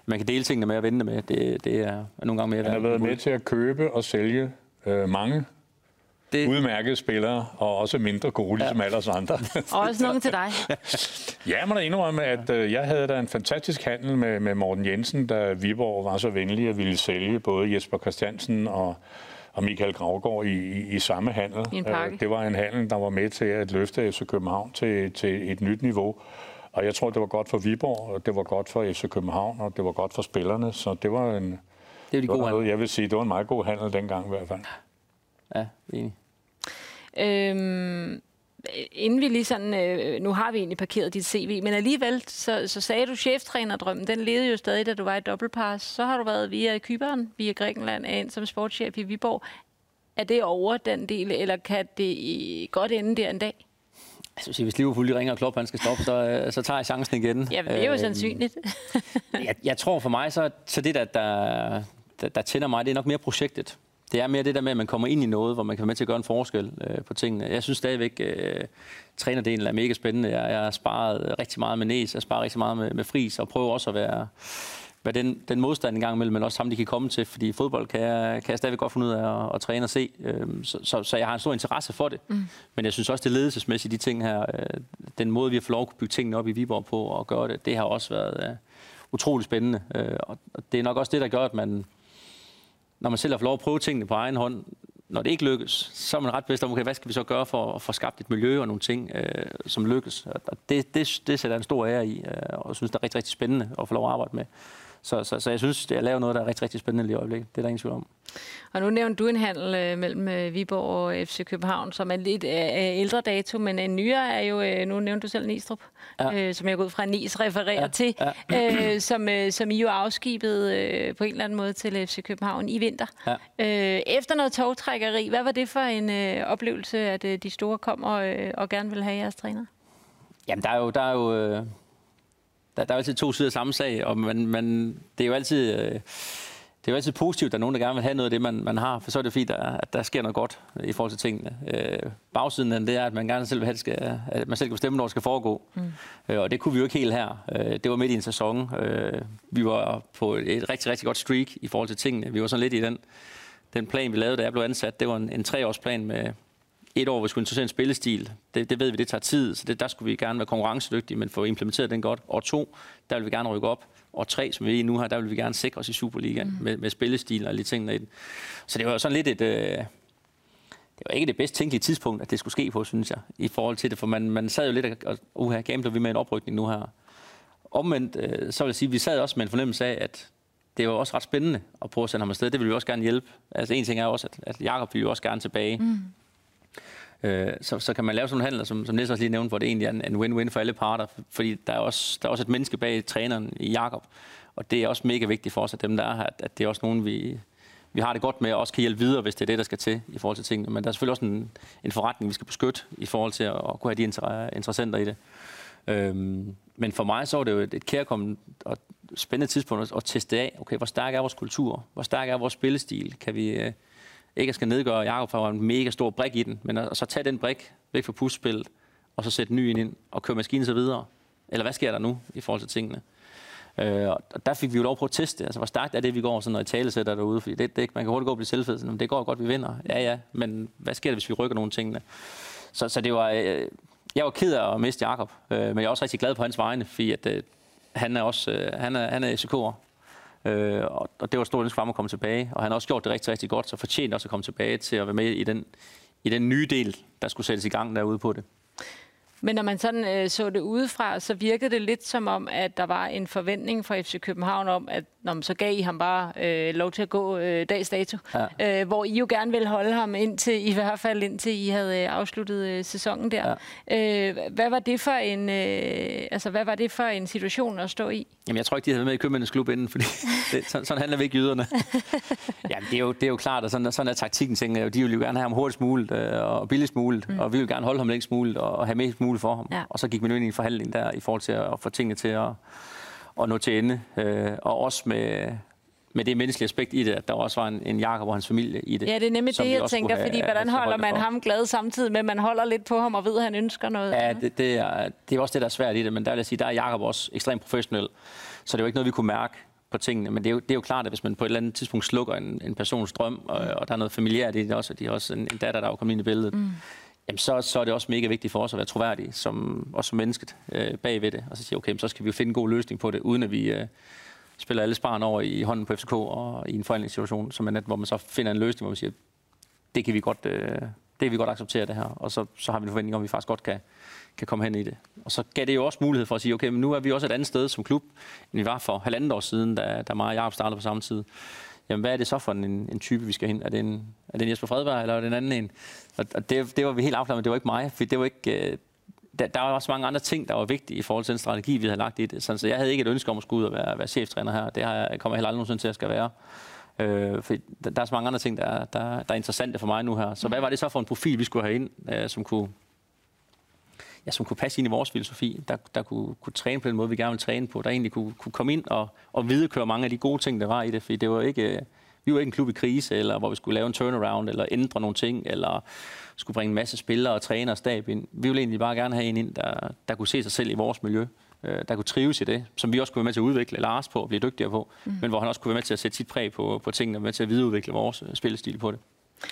man kan dele tingene med og vente med, det, det er nogle gange mere Han har været med til at købe og sælge øh, mange det... udmærkede spillere, og også mindre gode, ligesom ja. alle os andre. og også nogen til dig. ja, jeg må da indrømme, at øh, jeg havde da en fantastisk handel med, med Morten Jensen, da Viborg var så venlig at ville sælge både Jesper Christiansen og, og Michael Gravgaard i, i, i samme handel. I. Øh, det var en handel, der var med til at løfte FC København til, til et nyt niveau. Og jeg tror, det var godt for Viborg, og det var godt for FC København, og det var godt for spillerne. Så det var en... Det er de gode noget, jeg vil sige, det var en meget god handel dengang i hvert fald. Ja, enig. Øhm, inden vi lige sådan, øh, nu har vi egentlig parkeret dit CV, men alligevel, så, så sagde du, cheftrænerdrømmen, den levede jo stadig, da du var i dobbeltpass. Så har du været via Kyberen, via Grækenland, ind som sportschef i Viborg. Er det over den del, eller kan det godt ende der en dag? Altså, hvis Liverpool lige ringer og Klopp, han skal stoppe, så, øh, så tager jeg chancen igen. Ja, det er jo øh, sandsynligt. jeg, jeg tror for mig, så, så det, der, der, der, der tænder mig, det er nok mere projektet det er mere det der med, at man kommer ind i noget, hvor man kan være med til at gøre en forskel øh, på tingene. Jeg synes stadigvæk, øh, trænerdelen er mega spændende. Jeg, jeg har sparet rigtig meget med Næs, jeg har sparet rigtig meget med, med Fris, og prøver også at være, være den, den modstand en gang imellem, men også sammen, de kan komme til, fordi fodbold kan jeg, kan jeg stadigvæk godt finde ud af at, at træne og se. Øh, så, så, så jeg har en stor interesse for det. Mm. Men jeg synes også, det ledelsesmæssigt, de ting her, øh, den måde, vi har fået lov at bygge tingene op i Viborg på og gøre det, det har også været øh, utrolig spændende. Øh, og det er nok også det, der gør, at man når man selv har fået lov at prøve tingene på egen hånd, når det ikke lykkes, så er man ret bevidst om, okay, hvad skal vi så gøre for at få skabt et miljø og nogle ting, øh, som lykkes. Og det, det, det sætter en stor ære i, øh, og synes, det er rigtig, rigtig spændende at få lov at arbejde med. Så, så, så jeg synes, det er lavet noget, der er rigtig, rigtig spændende i øjeblikket. Det er der ingen tvivl om. Og nu nævnte du en handel øh, mellem øh, Viborg og FC København, som er lidt øh, ældre dato, men en nyere er jo, øh, nu nævnte du selv Nistrup, ja. øh, som jeg går ud fra Nis refererer ja. til, ja. Øh, som, øh, som I jo afskibede øh, på en eller anden måde til FC København i vinter. Ja. Øh, efter noget togtrækkeri, hvad var det for en øh, oplevelse, at øh, de store kom og, øh, og gerne ville have jeres træner? Jamen, der er jo... Der er jo der, der er altid to sider af samme sag, og man, man, det er jo altid... Øh, det er jo altid positivt, at der er nogen, der gerne vil have noget af det, man, man har, for så er det fint, at der sker noget godt i forhold til tingene. Øh, bagsiden af det er, at man gerne selv vil have, at, skal, at man selv kan bestemme, når det skal foregå. Mm. Øh, og det kunne vi jo ikke helt her. Øh, det var midt i en sæson. Øh, vi var på et rigtig, rigtig godt streak i forhold til tingene. Vi var sådan lidt i den, den plan, vi lavede, da jeg blev ansat. Det var en, en treårsplan med, et år, vi skulle introducere en spillestil. Det, det ved vi, det tager tid, så det, der skulle vi gerne være konkurrencedygtige, men få implementeret den godt. Og to, der vil vi gerne rykke op. Og tre, som vi er nu her, der vil vi gerne sikre os i Superligaen mm. med, med spillestil og lidt tingene i den. Så det var sådan lidt et... Øh, det var ikke det bedst tænkelige tidspunkt, at det skulle ske på, synes jeg, i forhold til det, for man, man sad jo lidt og, uha, gambler vi med en oprykning nu her. Omvendt, øh, så vil jeg sige, at vi sad også med en fornemmelse af, at det var også ret spændende at prøve at sende ham afsted. Det ville vi også gerne hjælpe. Altså en ting er også, at, at Jakob ville jo også gerne tilbage. Mm. Øh, så, så kan man lave sådan nogle handler, som, som Niels også lige nævnte, hvor det egentlig er en, en win-win for alle parter, fordi der er, også, der er også et menneske bag træneren i Jakob, og det er også mega vigtigt for os, at dem der er her, at det er også nogen, vi, vi har det godt med, og også kan hjælpe videre, hvis det er det, der skal til i forhold til tingene. Men der er selvfølgelig også en, en forretning, vi skal beskytte i forhold til at, at kunne have de inter, interessenter i det. Øhm, men for mig så er det jo et, et kærkommet og spændende tidspunkt at, at teste af, okay, hvor stærk er vores kultur? Hvor stærk er vores spillestil? Kan vi, øh, ikke at skal nedgøre Jakob for en mega stor brik i den, men at, så tage den brik væk fra puslespillet, og så sætte en ny ind, ind og køre maskinen så videre. Eller hvad sker der nu i forhold til tingene? Øh, og der fik vi jo lov at prøve at teste, altså hvor stærkt er det, vi går sådan, når i tale sætter derude, fordi det, det, man kan hurtigt gå og blive selvfed, det går godt, vi vinder. Ja, ja, men hvad sker der, hvis vi rykker nogle tingene? Så, så det var, øh, jeg var ked af at miste Jakob, øh, men jeg er også rigtig glad på hans vegne, fordi at, øh, han er også øh, han er, han er SK'er, Øh, og det var stort ønske for ham at komme tilbage, og han har også gjort det rigtig, rigtig godt, så fortjent også at komme tilbage til at være med i den, i den nye del, der skulle sættes i gang derude på det. Men når man sådan øh, så det udefra, så virkede det lidt som om, at der var en forventning fra FC København om, at når man så gav I ham bare øh, lov til at gå øh, dags dato. Ja. Øh, hvor I jo gerne ville holde ham indtil, i hvert fald indtil I havde øh, afsluttet øh, sæsonen der. Ja. Øh, hvad var det for en, øh, altså hvad var det for en situation at stå i? Jamen jeg tror ikke, de havde været med i købmændenes klub inden, fordi det, sådan, sådan handler vi ikke jyderne. Jamen det er, jo, det er jo klart, at sådan, sådan er taktikken, tænker jeg. De vil jo gerne have ham hurtigst muligt øh, og billigst muligt, mm. og vi vil gerne holde ham længst muligt og, og have mest muligt for ham. Ja. Og så gik vi nu ind i en forhandling der i forhold til at, at få tingene til at at nå til ende. Øh, og også med, med det menneskelige aspekt i det, at der også var en, en Jakob og hans familie i det. Ja, det er nemlig det, jeg tænker, fordi hvordan holder man ham glad samtidig med, at man holder lidt på ham og ved, at han ønsker noget? Ja, det, det, er, det er også det, der er svært i det, men der vil jeg sige, der er Jakob også ekstremt professionel, så det er jo ikke noget, vi kunne mærke på tingene, men det er, jo, det er jo klart, at hvis man på et eller andet tidspunkt slukker en, en persons drøm, og, og der er noget familiært i det også, og de har også en, en datter, der er kommet ind i billedet, mm jamen så, så er det også mega vigtigt for os at være troværdige, som, også som mennesket øh, bagved det. Og så siger okay, så skal vi jo finde en god løsning på det, uden at vi øh, spiller alle sparen over i hånden på FCK og i en forhandlingssituation, som er net, hvor man så finder en løsning, hvor man siger, det kan vi godt, øh, det kan vi godt acceptere det her. Og så, så har vi en forventning om, at vi faktisk godt kan, kan komme hen i det. Og så gav det jo også mulighed for at sige, okay, men nu er vi også et andet sted som klub, end vi var for halvandet år siden, da, da mig og Jacob startede på samme tid jamen hvad er det så for en, en type, vi skal hen? Er det en, er det Jesper Fredberg, eller er det en anden en? Og, det, det var vi helt afklaret men det var ikke mig, for det var ikke... Øh, der, der var også mange andre ting, der var vigtige i forhold til den strategi, vi havde lagt i det. Sådan, så jeg havde ikke et ønske om at skulle ud og være, være cheftræner her. Det har jeg, kommer jeg heller aldrig nogensinde til at skal være. Øh, for der, der er så mange andre ting, der, der, der er interessante for mig nu her. Så hvad var det så for en profil, vi skulle have ind, øh, som kunne ja, som kunne passe ind i vores filosofi, der, der kunne, kunne træne på den måde, vi gerne ville træne på, der egentlig kunne, kunne komme ind og, og videkøre mange af de gode ting, der var i det, for det var ikke, øh, vi var ikke en klub i krise, eller hvor vi skulle lave en turnaround, eller ændre nogle ting, eller skulle bringe en masse spillere og træner og stab ind. Vi ville egentlig bare gerne have en ind, der, der kunne se sig selv i vores miljø øh, der kunne trives i det, som vi også kunne være med til at udvikle Lars på og blive dygtigere på, mm. men hvor han også kunne være med til at sætte sit præg på, på tingene og med til at videreudvikle vores øh, spillestil på det.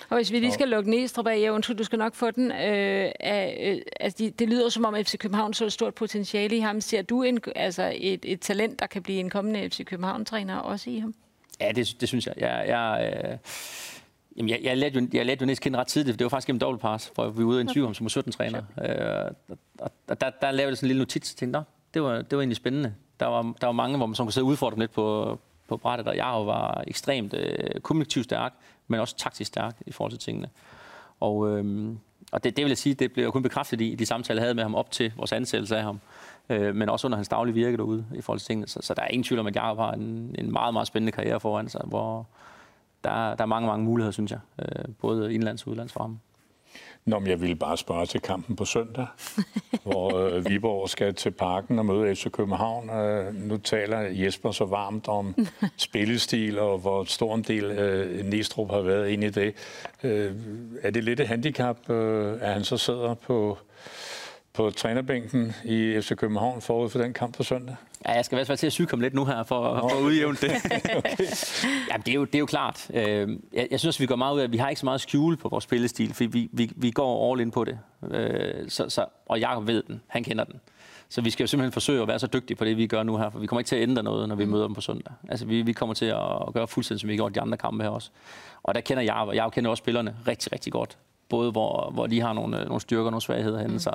Og hvis vi lige skal lukke Næstrup af, ja, undskyld, du skal nok få den. Øh, øh, altså, det, det lyder som om FC København så et stort potentiale i ham. Ser du en, altså et, et talent, der kan blive en kommende FC København-træner også i ham? Ja, det, det synes jeg. Jeg, jeg, øh, jamen, jeg, jeg lærte jo, jeg lærte jo næsten kende ret tidligt. Det var faktisk gennem double pass, hvor vi var ude i en okay. ham som 17-træner. Øh, og, og der, der lavede jeg sådan en lille notits og tænkte, det var, det var egentlig spændende. Der var, der var mange, hvor man så kunne sidde og udfordre dem lidt på, på brættet, og jeg var ekstremt øh, kommunikativt stærk, men også taktisk stærk i forhold til tingene. Og, øh, og det, det vil jeg sige, det blev jeg kun bekræftet i, de samtaler, jeg havde med ham op til vores ansættelse af ham, øh, men også under hans daglige virke derude i forhold til tingene. Så, så der er ingen tvivl om, at jeg har en, en meget, meget spændende karriere foran sig, hvor der, der er mange, mange muligheder, synes jeg, øh, både indlands og udlands for ham. Nå, men jeg ville bare spørge til kampen på søndag, hvor øh, Viborg skal til parken og møde FC København. Øh, nu taler Jesper så varmt om spillestil, og hvor stor en del øh, Næstrup har været inde i det. Øh, er det lidt et handicap, øh, at han så sidder på på trænerbænken i FC København forud for den kamp på søndag? Ja, jeg skal i hvert fald til at syge lidt nu her for, for at udjævne det. okay. ja, det, er jo, det er jo klart. Øh, jeg, jeg synes, vi går meget ud af, at vi har ikke så meget skjule på vores spillestil, for vi, vi, vi går all in på det. Øh, så, så, og Jakob ved den. Han kender den. Så vi skal jo simpelthen forsøge at være så dygtige på det, vi gør nu her, for vi kommer ikke til at ændre noget, når vi møder dem på søndag. Altså, vi, vi kommer til at gøre fuldstændig, som vi gjort de andre kampe her også. Og der kender jeg, og jeg kender også spillerne rigtig, rigtig godt. Både hvor, hvor de har nogle, nogle styrker og nogle svagheder henne. Mm. Så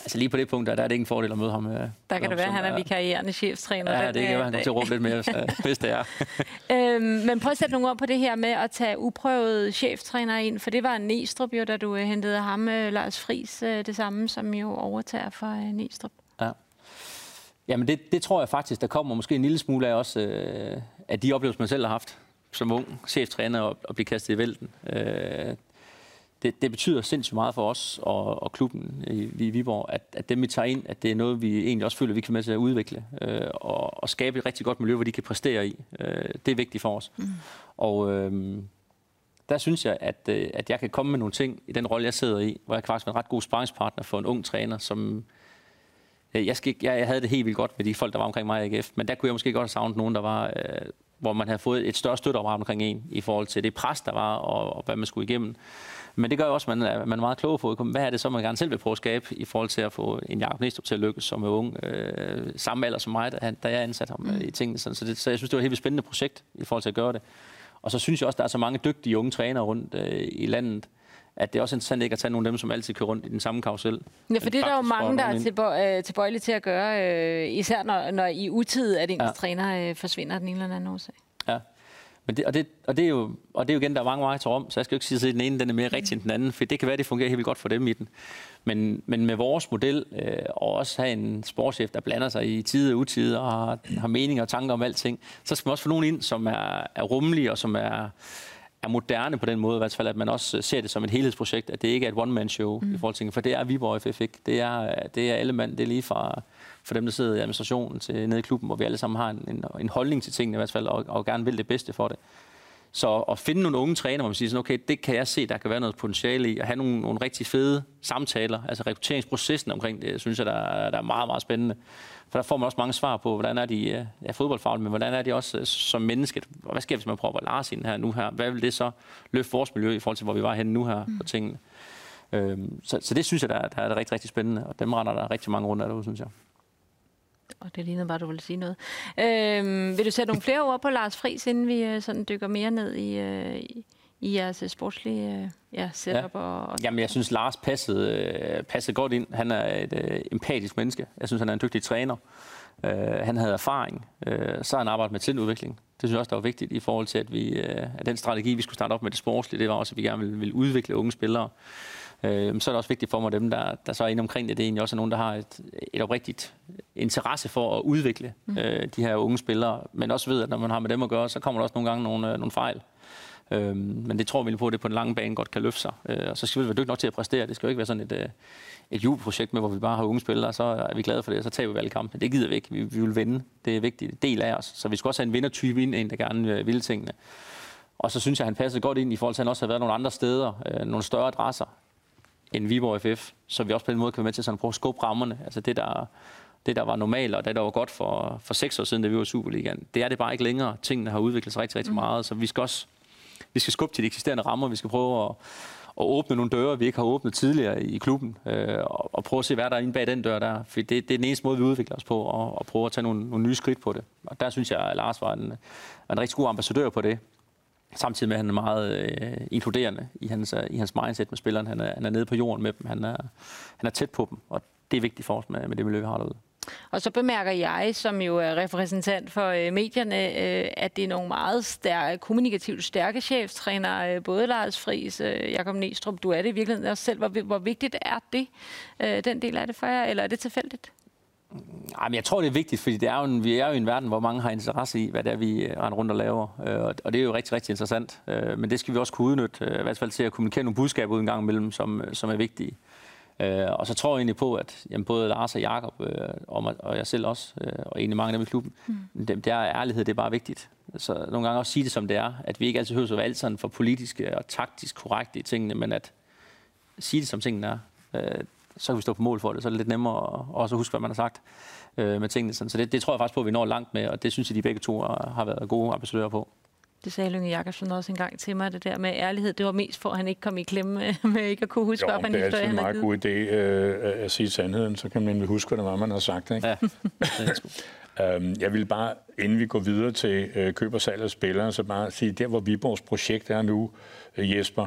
Altså lige på det punkt, der, der er det ikke en fordel at møde ham. Øh, der kan det være, at han er vikarierende cheftræner. Ja, det kan være, han kommer til at råbe lidt mere, hvis, hvis det er. øhm, men prøv at sætte nogle ord på det her med at tage uprøvede cheftræner ind, for det var Næstrup jo, da du øh, hentede ham, øh, Lars Friis, det samme, som jo overtager for Næstrup. Ja. Jamen det, det tror jeg faktisk, der kommer måske en lille smule af også, øh, af de oplevelser, man selv har haft som ung cheftræner og, og blive kastet i vælten. Øh, det, det betyder sindssygt meget for os og, og klubben i, i Viborg, at, at dem vi tager ind, at det er noget, vi egentlig også føler, vi kan med til at udvikle øh, og, og skabe et rigtig godt miljø, hvor de kan præstere i. Øh, det er vigtigt for os. Mm. Og øh, der synes jeg, at, øh, at jeg kan komme med nogle ting i den rolle, jeg sidder i, hvor jeg kan faktisk være en ret god sparringspartner for en ung træner, som jeg, skal, jeg, jeg havde det helt vildt godt med de folk, der var omkring mig i AGF, men der kunne jeg måske godt have savnet nogen, der var, øh, hvor man havde fået et større støtteapparat omkring en, i forhold til det pres, der var, og, og hvad man skulle igennem. Men det gør også, at man er, man er meget klog på, hvad er det så, man gerne selv vil prøve at skabe i forhold til at få en Jacob Næstrup til at lykkes som er ung, øh, samme alder som mig, da, da jeg ansatte ham mm. i tingene. Så, det, så jeg synes, det var et helt spændende projekt i forhold til at gøre det. Og så synes jeg også, der er så mange dygtige unge trænere rundt øh, i landet, at det er også interessant ikke at tage nogle af dem, som altid kører rundt i den samme karusel. Ja, for det er der jo mange, der er tilbøj, øh, tilbøjelige til at gøre, øh, især når, når i utid, at ens ja. træner øh, forsvinder den ene eller anden årsag. Men det, og, det, og, det er jo, og det er jo igen, der er mange veje til rum, så jeg skal jo ikke sige, at den ene den er mere rigtig end den anden, for det kan være, det fungerer helt vildt godt for dem i den. Men, men med vores model, øh, og også have en sportschef, der blander sig i tid og utid, og har, har meninger og tanker om alting, så skal man også få nogen ind, som er, er rummelige og som er, er moderne på den måde, i hvert fald, at man også ser det som et helhedsprojekt, at det ikke er et one-man-show mm. i forhold til for det er Viborg FF ikke. Det er, det er alle mand, det er lige fra for dem, der sidder i administrationen til nede i klubben, hvor vi alle sammen har en, en, en holdning til tingene i hvert fald, og, og gerne vil det bedste for det. Så at finde nogle unge træner, hvor man siger sådan, okay, det kan jeg se, der kan være noget potentiale i, at have nogle, nogle rigtig fede samtaler, altså rekrutteringsprocessen omkring det, synes jeg, der, er, der er meget, meget spændende. For der får man også mange svar på, hvordan er de ja, fodboldfaglige, men hvordan er de også øh, som menneske? Hvad sker hvis man prøver at Lars ind her nu her? Hvad vil det så løfte vores miljø i forhold til, hvor vi var henne nu her mm. på tingene? Øhm, så, så det synes jeg, der, der er rigtig, rigtig spændende, og dem render der rigtig mange rundt af derude, synes jeg. Og det lignede bare, du ville sige noget. Øhm, vil du sætte nogle flere ord på Lars Friis, inden vi øh, sådan dykker mere ned i, øh, i, jeres øh, sportslige øh, ja, setup? Ja. Og, og... Jamen, jeg synes, Lars passede, passede godt ind. Han er et øh, empatisk menneske. Jeg synes, han er en dygtig træner. Øh, han havde erfaring. Øh, så har han arbejdet med tiludvikling. Det synes jeg også, der var vigtigt i forhold til, at, vi, øh, at den strategi, vi skulle starte op med det sportslige, det var også, at vi gerne ville, ville udvikle unge spillere. Øh, så er det også vigtigt for mig, at dem, der, der så er inde omkring det, det er egentlig også nogen, der har et, et oprigtigt interesse for at udvikle mm. øh, de her unge spillere, men også ved, at når man har med dem at gøre, så kommer der også nogle gange nogle, øh, nogle fejl. Øhm, men det tror vi på, at det på en lang bane godt kan løfte sig. Øh, og så skal vi være dygtige nok til at præstere. Det skal jo ikke være sådan et, øh, et juleprojekt med, hvor vi bare har unge spillere, så er vi glade for det, og så tager vi alle kampe. Det gider vi ikke. Vi, vi vil vinde. Det er en vigtig del af os. Så vi skal også have en vindertype ind, en der gerne øh, vil tingene. Og så synes jeg, at han passer godt ind i forhold til, at han også har været nogle andre steder, øh, nogle større adresser end Viborg FF, så vi også på den måde kan være med til sådan at prøve at skubbe rammerne. Altså det, der, det, der var normalt, og det, der var godt for, for seks år siden, da vi var i Superligaen, det er det bare ikke længere. Tingene har udviklet sig rigtig, rigtig mm. meget, så vi skal også vi skal skubbe til de eksisterende rammer. Vi skal prøve at, at åbne nogle døre, vi ikke har åbnet tidligere i klubben, øh, og, og prøve at se, hvad der er inde bag den dør der. For det, det er den eneste måde, vi udvikler os på, og, og prøve at tage nogle, nogle nye skridt på det. Og der synes jeg, at Lars var en, var en rigtig god ambassadør på det. Samtidig med, at han er meget øh, inkluderende i hans, øh, i hans mindset med spilleren. Han er, han er nede på jorden med dem. Han er, han er tæt på dem, og det er vigtigt for os med, med det miljø, vi har derude. Og så bemærker jeg, som jo er repræsentant for øh, medierne, øh, at det er nogle meget stærke, kommunikativt stærke cheftrænere, øh, både Lars Friis, øh, Jakob Næstrup, du er det i virkeligheden også selv. Hvor, hvor vigtigt er det, øh, den del af det for jer, eller er det tilfældigt? Ej, men jeg tror, det er vigtigt, fordi det er jo en, vi er jo i en verden, hvor mange har interesse i, hvad det er, vi øh, render rundt og laver. Øh, og det er jo rigtig, rigtig interessant. Øh, men det skal vi også kunne udnytte, i hvert fald til at kommunikere nogle budskaber ud en gang imellem, som, som er vigtige. Og så tror jeg egentlig på, at jamen, både Lars og Jakob og, jeg selv også, og egentlig mange af dem i klubben, mm. det, det er ærlighed, det er bare vigtigt. Så nogle gange også sige det, som det er. At vi ikke altid hører så alt sådan for politiske og taktisk korrekte i tingene, men at sige det, som tingene er så kan vi stå på mål for det, så er det lidt nemmere at også huske, hvad man har sagt øh, med tingene. Så det, det tror jeg faktisk på, at vi når langt med, og det synes jeg, de begge to har været gode ambassadører på. Det sagde Lønge Jakobsen også en gang til mig, det der med ærlighed. Det var mest for, at han ikke kom i klemme med ikke at kunne huske, hvad han historie, han det er altid en meget god idé øh, at sige sandheden, så kan man huske, hvad det var, man har sagt. Ikke? Ja, øhm, jeg vil bare, inden vi går videre til øh, køb og salg af spillere, så bare sige, der hvor Viborgs projekt er nu, øh, Jesper,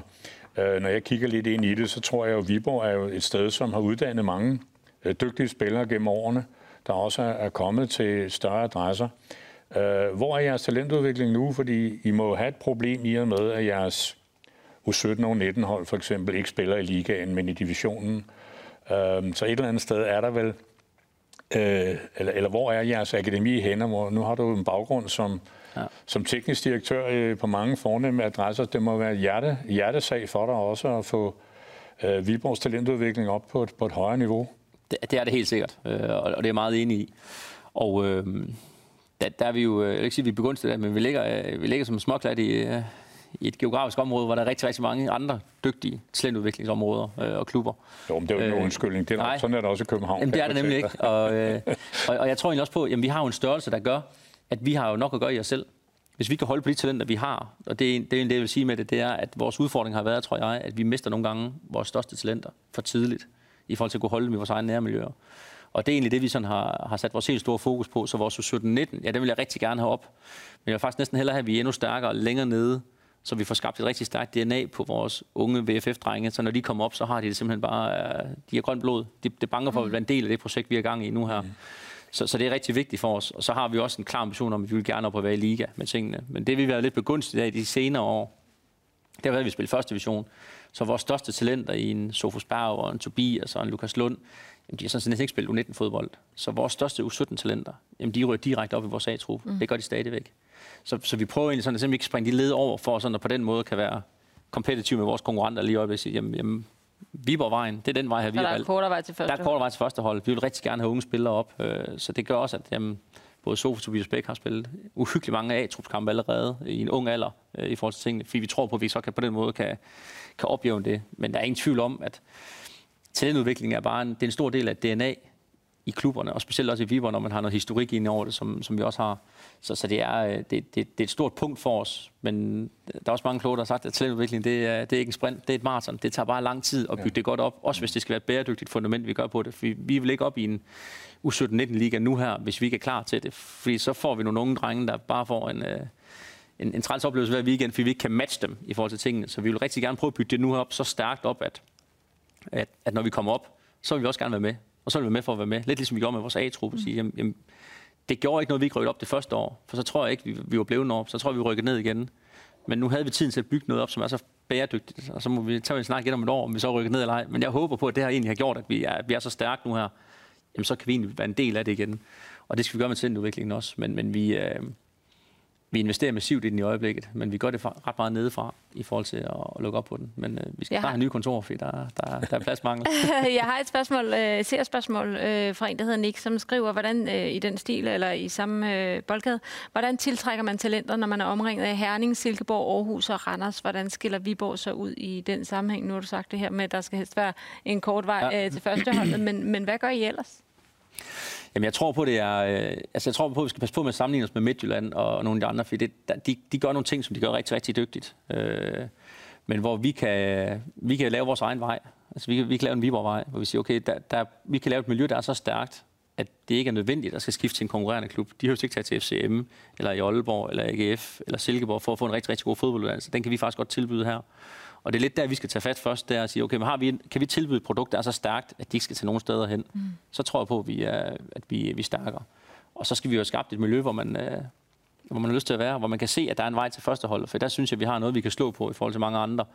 Øh, når jeg kigger lidt ind i det, så tror jeg, at Viborg er jo et sted, som har uddannet mange øh, dygtige spillere gennem årene, der også er kommet til større adresser. Øh, hvor er jeres talentudvikling nu? Fordi I må have et problem i og med, at jeres U17 og 19 hold for eksempel ikke spiller i ligaen, men i divisionen. Øh, så et eller andet sted er der vel, øh, eller, eller hvor er jeres akademi henne? Hvor, nu har du en baggrund som ja. som teknisk direktør øh, på mange fornemme adresser. Det må være hjerte, hjertesag for dig også at få øh, Viborgs talentudvikling op på et, på et højere niveau. Det, det er det helt sikkert, øh, og det er jeg meget enig i. Og øh, der, der er vi jo, jeg vil ikke sige, at vi er begunstiget men vi ligger, øh, vi ligger som småklat i, øh, i et geografisk område, hvor der er rigtig, rigtig mange andre dygtige talentudviklingsområder øh, og klubber. Jo, men det er jo ikke nogen undskyldning. Det er nej, sådan er det også i København. Jamen, det er det nemlig ikke. Og, øh, og, og jeg tror egentlig også på, at vi har en størrelse, der gør, at vi har jo nok at gøre i os selv. Hvis vi kan holde på de talenter, vi har, og det er det, det jeg vil sige med det, det er, at vores udfordring har været, tror jeg, at vi mister nogle gange vores største talenter for tidligt, i forhold til at kunne holde dem i vores egne nærmiljøer. Og det er egentlig det, vi sådan har, har sat vores helt store fokus på. Så vores 17-19, ja, det vil jeg rigtig gerne have op. Men jeg vil faktisk næsten hellere have, at vi er endnu stærkere længere nede, så vi får skabt et rigtig stærkt DNA på vores unge VFF-drenge. Så når de kommer op, så har de det simpelthen bare, de har grønt blod. Det, det banker for at være en del af det projekt, vi er gang i nu her. Mm. Så, så det er rigtig vigtigt for os. Og så har vi også en klar ambition om, at vi vil gerne op og være i liga med tingene. Men det vi været lidt begunstiget af i de senere år, det har været, at vi spiller første division. Så vores største talenter i en Sofus Berg og en Tobias og en Lukas Lund, jamen, de har sådan set ikke spillet U19-fodbold. Så vores største U17-talenter, jamen, de rører direkte op i vores A-trup. Mm. Det gør de stadigvæk. Så, så vi prøver egentlig sådan at simpelthen ikke springe de led over, for sådan at på den måde kan være kompetitiv med vores konkurrenter lige op og sige, jamen, jamen Viborgvejen, det er den vej her, vi har valgt. Der er kortere vej til første Der er kortere vej til første hold. Vi vil rigtig gerne have unge spillere op, øh, så det gør også, at jamen, både Sofie og Tobias Bæk har spillet uhyggeligt mange A-trupskampe allerede i en ung alder øh, i forhold til tingene, fordi vi tror på, at vi så kan på den måde kan, kan opjævne det. Men der er ingen tvivl om, at talentudvikling er bare en, det er en stor del af DNA i klubberne, og specielt også i Viborg, når man har noget historik ind over det, som, som vi også har. Så, så det, er, øh, det, det, det er et stort punkt for os, men der er også mange kloge, der har sagt, at talentudvikling, det er, det er ikke en sprint, det er et maraton. Det tager bare lang tid at bygge ja. det godt op, også hvis det skal være et bæredygtigt fundament, vi gør på det. For vi vil ikke op i en U17-19-liga nu her, hvis vi ikke er klar til det, fordi så får vi nogle unge drenge, der bare får en, øh, en, en træls oplevelse hver weekend, fordi vi ikke kan matche dem i forhold til tingene. Så vi vil rigtig gerne prøve at bygge det nu op så stærkt op, at, at, at når vi kommer op, så vil vi også gerne være med og så er vi med for at være med. Lidt ligesom vi gjorde med vores A-truppe. Mm. Sige, jamen, jamen, det gjorde ikke noget, vi ikke rykkede op det første år, for så tror jeg ikke, vi, vi var blevet op. Så tror jeg, vi rykkede ned igen. Men nu havde vi tiden til at bygge noget op, som er så bæredygtigt, og så må vi tage en snak igen om et år, om vi så rykker ned eller ej. Men jeg håber på, at det her egentlig har gjort, at vi er, at vi er så stærke nu her, jamen så kan vi egentlig være en del af det igen. Og det skal vi gøre med talentudviklingen også. Men, men vi, øh, vi investerer massivt i den i øjeblikket, men vi gør det ret meget nedefra i forhold til at, lukke op på den. Men øh, vi skal bare have nye kontorer, fordi der, der, der er pladsmangel. jeg har et spørgsmål, øh, ser spørgsmål øh, fra en, der hedder Nick, som skriver, hvordan øh, i den stil, eller i samme øh, boldgade, hvordan tiltrækker man talenter, når man er omringet af Herning, Silkeborg, Aarhus og Randers? Hvordan skiller Viborg så ud i den sammenhæng? Nu har du sagt det her med, at der skal helst være en kort vej ja. øh, til førsteholdet, men, men hvad gør I ellers? Jamen, jeg tror på, det er, øh, altså, jeg tror på, at vi skal passe på med at sammenligne os med Midtjylland og nogle af de andre, for det, de, de gør nogle ting, som de gør rigtig, rigtig dygtigt. Øh, men hvor vi kan, vi kan lave vores egen vej. Altså, vi, kan, vi kan lave en Viborg-vej, hvor vi siger, okay, der, der, vi kan lave et miljø, der er så stærkt, at det ikke er nødvendigt at skal skifte til en konkurrerende klub. De har jo ikke taget til FCM, eller i Aalborg, eller AGF, eller Silkeborg for at få en rigtig, rigtig god fodbolduddannelse. Den kan vi faktisk godt tilbyde her. Og det er lidt der, vi skal tage fat først, det er at sige, okay, men har vi, kan vi tilbyde et produkt, der er så stærkt, at de ikke skal til nogen steder hen? Mm. Så tror jeg på, at vi er, at vi, vi er stærkere. Og så skal vi jo have skabt et miljø, hvor man, øh, hvor man har lyst til at være, hvor man kan se, at der er en vej til første hold. For der synes jeg, at vi har noget, vi kan slå på i forhold til mange andre.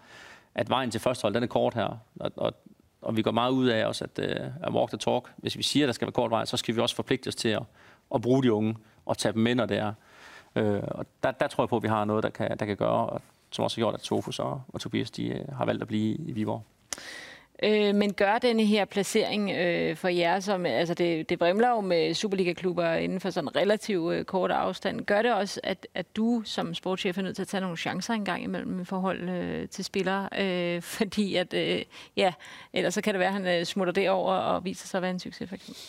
At vejen til første hold, den er kort her. Og, og, og vi går meget ud af os at, uh, at walk the talk. Hvis vi siger, at der skal være kort vej, så skal vi også forpligte os til at, at bruge de unge og tage dem med, når det er. Uh, og der, der tror jeg på, at vi har noget, der kan, der kan gøre. Og som også har gjort, at Tofus og, og Tobias de, øh, har valgt at blive i Viborg. Øh, men gør denne her placering øh, for jer, som altså det, det brimler jo med Superliga-klubber inden for sådan relativt øh, kort afstand, gør det også, at, at du som sportschef er nødt til at tage nogle chancer engang imellem i forhold øh, til spillere? Øh, fordi at, øh, ja, ellers så kan det være, at han øh, smutter derover og viser sig at være en succes, for eksempel.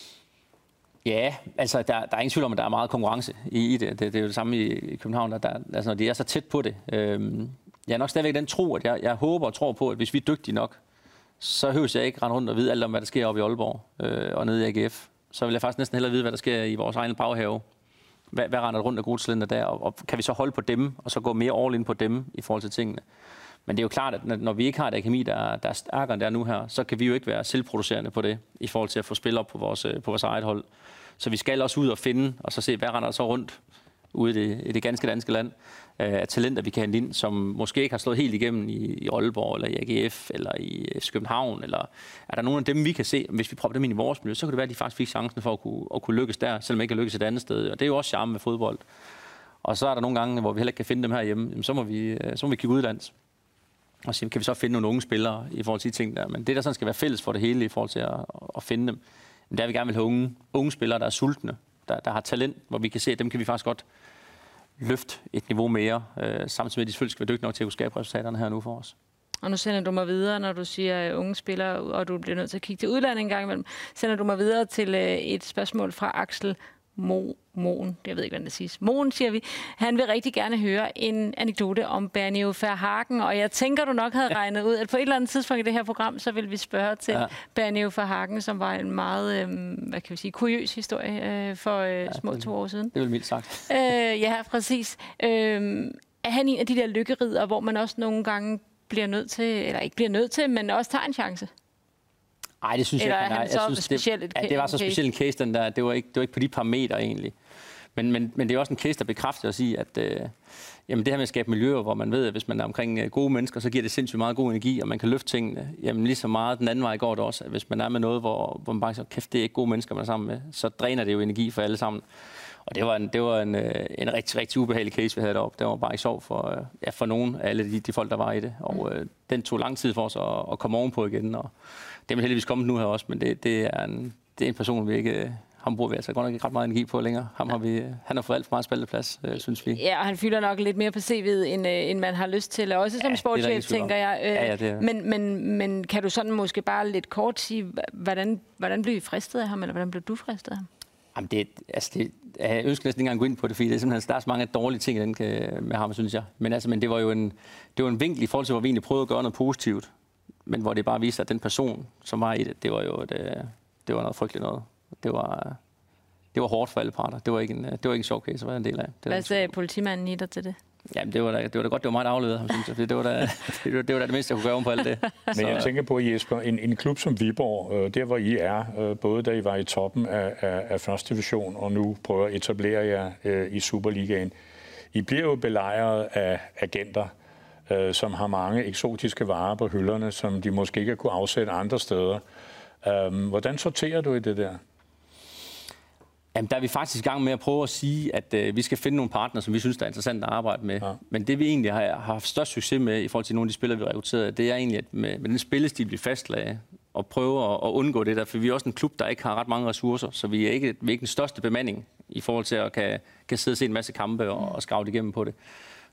Ja, altså der, der er ingen tvivl om, at der er meget konkurrence i, i det. det. Det er jo det samme i, i København, der, der, altså, når de er så tæt på det. Øhm, jeg er nok stadigvæk den tro, at jeg, jeg håber og tror på, at hvis vi er dygtige nok, så høres jeg ikke rende rundt og vide alt om, hvad der sker oppe i Aalborg øh, og nede i AGF. Så vil jeg faktisk næsten hellere vide, hvad der sker i vores egen baghave. Hvad, hvad render rundt af gruslænder der? Og, og, kan vi så holde på dem, og så gå mere all in på dem i forhold til tingene? Men det er jo klart, at når vi ikke har et akademi, der, der er stærkere end der nu her, så kan vi jo ikke være selvproducerende på det, i forhold til at få spil op på vores, øh, på vores eget hold. Så vi skal også ud og finde, og så se, hvad render der så rundt ude i det, i det ganske danske land øh, af talenter, vi kan hente ind, som måske ikke har slået helt igennem i, i Aalborg, eller i AGF, eller øh, i København, eller er der nogen af dem, vi kan se, hvis vi prøver dem ind i vores miljø, så kan det være, at de faktisk fik chancen for at kunne, at kunne lykkes der, selvom ikke kan lykkes et andet sted. Og det er jo også charme med fodbold. Og så er der nogle gange, hvor vi heller ikke kan finde dem herhjemme, så må vi, så må vi kigge udlands og sige, kan vi så finde nogle unge spillere i forhold til de ting der. Men det, der sådan skal være fælles for det hele i forhold til at, at finde dem, det er, vi gerne vil have unge, unge spillere, der er sultne, der, der har talent, hvor vi kan se, at dem kan vi faktisk godt løfte et niveau mere, øh, samtidig med, at de selvfølgelig skal være dygtige nok til at kunne skabe resultaterne her nu for os. Og nu sender du mig videre, når du siger øh, unge spillere, og du bliver nødt til at kigge til udlandet en gang imellem, sender du mig videre til øh, et spørgsmål fra Axel Mo, Moen, jeg ved ikke, hvordan det siges. Moen, siger vi. Han vil rigtig gerne høre en anekdote om Bernio Verhagen, og jeg tænker, du nok havde regnet ud, at på et eller andet tidspunkt i det her program, så vil vi spørge til ja. Bernio Verhagen, som var en meget, øh, hvad kan vi sige, kuriøs historie øh, for øh, ja, små to år siden. Det vil mildt sagt. Øh, ja, præcis. Øh, er han en af de der lykkerider, hvor man også nogle gange bliver nødt til, eller ikke bliver nødt til, men også tager en chance? Nej, det synes Eller jeg ikke. Nej, jeg synes, det, ja, det var så speciel en case, den der. Det var ikke, det var ikke på de parametre egentlig. Men, men, men det er også en case, der bekræfter os i, at øh, jamen det her med at skabe miljøer, hvor man ved, at hvis man er omkring øh, gode mennesker, så giver det sindssygt meget god energi, og man kan løfte tingene. Jamen lige så meget den anden vej går det også, at hvis man er med noget, hvor, hvor man bare siger, kæft, det er ikke gode mennesker, man er sammen med, så dræner det jo energi for alle sammen. Og det var en, det var en, øh, en rigtig, rigtig ubehagelig case, vi havde deroppe. Det var bare ikke sjov for, øh, ja, for nogen af alle de, de folk, der var i det. Og øh, den tog lang tid for os at, at komme ovenpå igen. Og det er heldigvis kommet nu her også, men det, det, er, en, det er en person, vi ikke ham bruger vi altså godt nok ikke ret meget energi på længere. Ham har vi, han har fået alt for meget spalteplads, øh, synes vi. Ja, og han fylder nok lidt mere på CV'et, end, øh, end man har lyst til. Også som ja, sportschef, tænker jeg. Øh, ja, ja, det er. men, men, men kan du sådan måske bare lidt kort sige, hvordan, hvordan blev I fristet af ham, eller hvordan blev du fristet af ham? Jamen det, altså det, jeg ønsker næsten ikke engang gå ind på det, fordi det er simpelthen, der er så mange dårlige ting i den, med ham, synes jeg. Men, altså, men det var jo en, det var en vinkel i forhold til, hvor vi egentlig prøvede at gøre noget positivt. Men hvor det bare viste, at den person, som var i det, det var jo det, det var noget frygteligt noget. Det var, det var hårdt for alle parter. Det var ikke en, det var ikke en sjov case at være en del af. Det Hvad sagde politimanden i dig til det? Jamen, det var, da, det var da godt, det var meget aflevet ham, synes jeg. Det var da det, var, det, var da det mindste, jeg kunne gøre om på alt det. Men jeg tænker på, Jesper, en, en klub som Viborg, øh, der hvor I er, øh, både da I var i toppen af, af, af første division, og nu prøver at etablere jer øh, i Superligaen. I bliver jo belejret af agenter, øh, som har mange eksotiske varer på hylderne, som de måske ikke kunne afsætte andre steder. Øh, hvordan sorterer du i det der? Jamen, der er vi faktisk i gang med at prøve at sige, at øh, vi skal finde nogle partnere, som vi synes, der er interessant at arbejde med. Ja. Men det vi egentlig har, har haft størst succes med i forhold til nogle af de spillere, vi har rekrutteret, det er egentlig, at med, med den spillestil, vi fastlagde, og prøve at, at undgå det der, for vi er også en klub, der ikke har ret mange ressourcer, så vi er ikke, vi er ikke den største bemanding i forhold til at kan, kan sidde og se en masse kampe og, og skrave igennem på det.